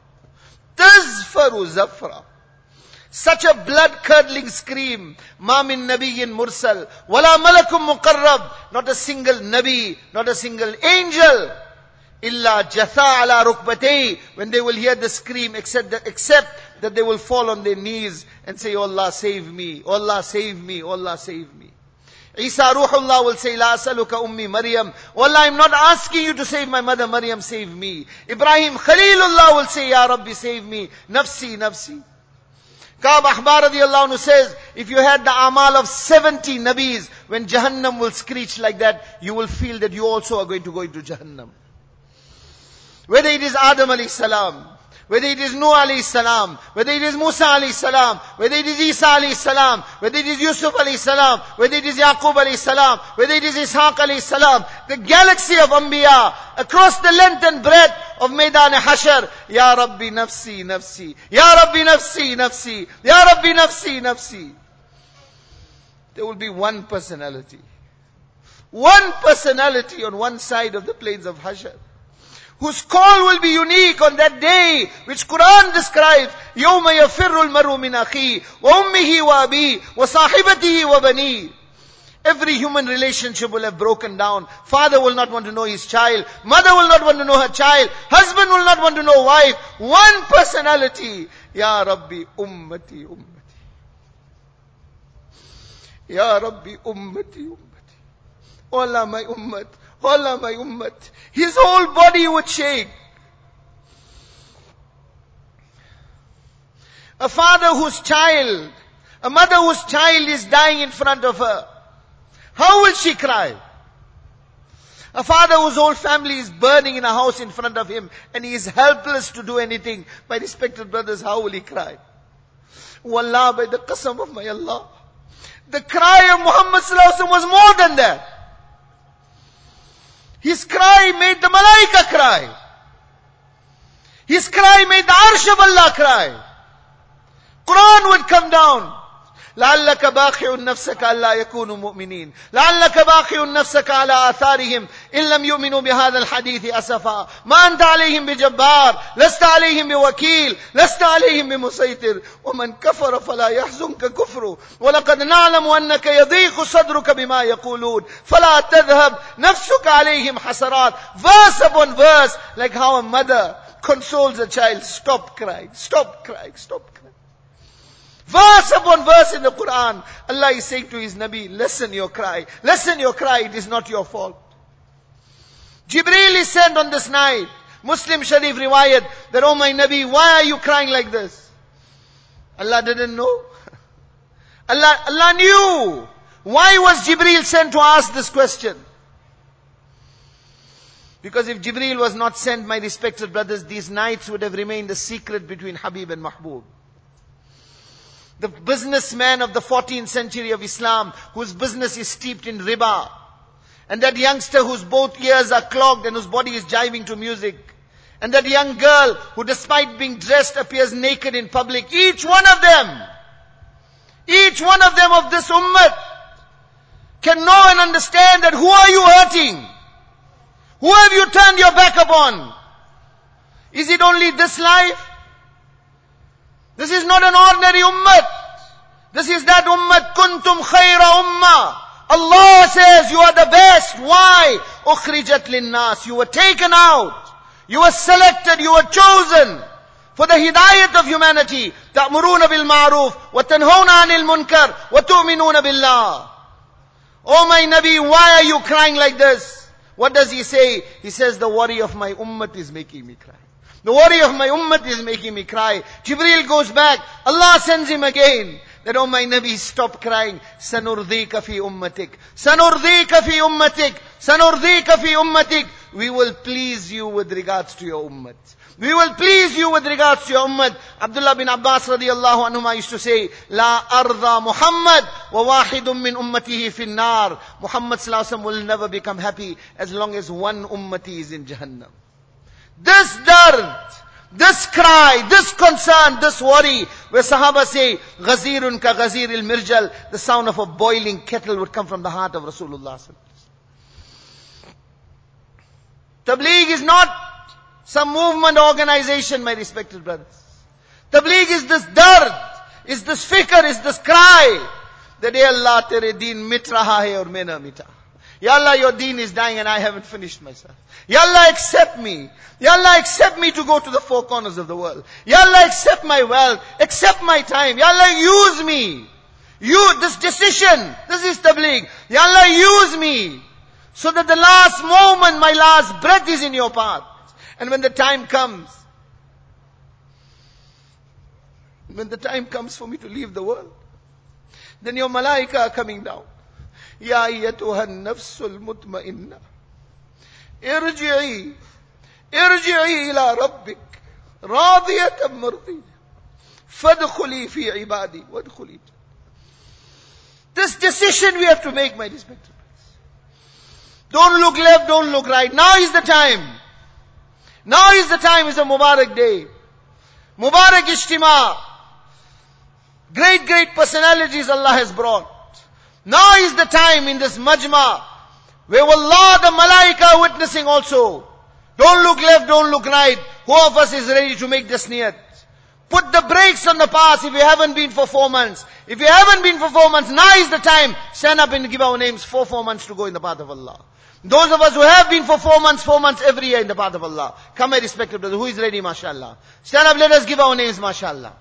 Tazfaru zafra. Such a blood-curdling scream. Ma min nabiyyin mursal. Wala malakum muqarrab. Not a single nabi, not a single angel. Illa jatha ala rukbatay. When they will hear the scream, except that, except that they will fall on their knees and say, oh Allah save me, oh Allah save me, oh Allah save me. Isa Ruhullah will say, La asaluka ummi Maryam. Wallah, I'm not asking you to save my mother Maryam, save me. Ibrahim Khalilullah will say, Ya Rabbi, save me. Nafsi, nafsi. Kaab Ahbar radiallahu says, if you had the amal of 70 nabis, when Jahannam will screech like that, you will feel that you also are going to go into Jahannam. Whether it is Adam alayhi salam, whether it is Nuh alayhi salam, whether it is Musa alayhi salam, whether it is Isa alayhi salam, whether it is Yusuf alayhi salam, whether it is Yaqub alayhi salam, whether it is Ishaq alayhi salam, the galaxy of Anbiya, across the length and breadth of Maidan Hashar, Ya Rabbi nafsi, nafsi, Ya Rabbi nafsi, nafsi, Ya Rabbi nafsi, nafsi. There will be one personality. One personality on one side of the plains of Hashar whose call will be unique on that day, which Quran describes, يَوْمَ يَفِرُّ الْمَرُّ مِنْ أَخِيهِ وَأُمِّهِ وَأَبِيهِ وَصَاحِبَتِهِ وَبَنِيهِ Every human relationship will have broken down. Father will not want to know his child. Mother will not want to know her child. Husband will not want to know wife. One personality. Ya Rabbi, ummati, ummati. Ya Rabbi, ummati, ummati. Allah, my ummat. Allah, my ummat. His whole body would shake. A father whose child, a mother whose child is dying in front of her. How will she cry? A father whose whole family is burning in a house in front of him and he is helpless to do anything. My respected brothers, how will he cry? Wallah, by the qasam of my Allah. The cry of Muhammad was more than that. His cry made the malaika cry. His cry made the arsh of Allah cry. Quran would come down. لعلك باخع نفسك ألا يكونوا مؤمنين. لعلك باخع نفسك على آثارهم. إن لم يؤمنوا بهذا الحديث أسفا. ما أنت عليهم بجبار. لست عليهم بوكيل. لست عليهم بمسيطر. ومن كفر فلا يحزنك كفره ولقد نعلم أنك يضيق صدرك بما يقولون. فلا تذهب. نفسك عليهم حسرات. Verse upon verse. Like how a mother consoles a child. Stop crying. Stop crying. Stop crying. Verse upon verse in the Quran, Allah is saying to His Nabi, listen your cry. Listen your cry, it is not your fault. Jibreel is sent on this night. Muslim Sharif riwayat that, oh my Nabi, why are you crying like this? Allah didn't know. Allah, Allah knew. Why was Jibreel sent to ask this question? Because if Jibreel was not sent, my respected brothers, these nights would have remained a secret between Habib and Mahbub the businessman of the 14th century of Islam, whose business is steeped in riba, and that youngster whose both ears are clogged and whose body is jiving to music, and that young girl who despite being dressed appears naked in public, each one of them, each one of them of this ummah can know and understand that who are you hurting? Who have you turned your back upon? Is it only this life? This is not an ordinary ummah. This is that ummah, kuntum khayra ummah. Allah says you are the best. Why? Ukhrijat linnas. You were taken out. You were selected. You were chosen for the hidayat of humanity. تأمرون بالمعروف وتنهون عن المنكر وتؤمنون بالله. Oh my Nabi, why are you crying like this? What does he say? He says, the worry of my ummah is making me cry. The worry of my ummah is making me cry. Jibreel goes back. Allah sends him again. That, oh my Nabi, stop crying. Sanurdika fi ummatik. Sanurdika fi ummatik. Sanurdika fi ummatik. We will please you with regards to your ummah. We will please you with regards to your ummah. Abdullah bin Abbas radiallahu anhuma used to say, La arda Muhammad wa wahidun min ummatihi fin nar. Muhammad sallallahu will never become happy as long as one ummati is in Jahannam. This dard, this cry, this concern, this worry, where Sahaba say, Ghazirun ka ghazir il mirjal, the sound of a boiling kettle would come from the heart of Rasulullah. Tabligh is not some movement organization, my respected brothers. Tabligh is this dard, is this fikr, is this cry, that, Allah, tere deen mit raha hai aur main mita. Ya Allah, your deen is dying and I haven't finished myself. Ya Allah, accept me. Ya Allah, accept me to go to the four corners of the world. Ya Allah, accept my wealth. Accept my time. Ya Allah, use me. You, this decision, this is tabligh. Ya Allah, use me. So that the last moment, my last breath is in your path. And when the time comes, when the time comes for me to leave the world, then your malaika are coming down. يا أيتها النفس المطمئنة ارجعي ارجعي إلى ربك راضية مرضية فادخلي في عبادي وادخلي This decision we have to make, my respected Don't look left, don't look right. Now is the time. Now is the time, it's a Mubarak day. Mubarak Ishtima. Great, great personalities Allah has brought. Now is the time in this majma where Allah, the malaika are witnessing also. Don't look left, don't look right. Who of us is ready to make this niyat? Put the brakes on the past if you haven't been for four months. If you haven't been for four months, now is the time. Stand up and give our names for four months to go in the path of Allah. Those of us who have been for four months, four months every year in the path of Allah. Come my respected brother, who is ready, mashallah. Stand up, let us give our names, mashallah.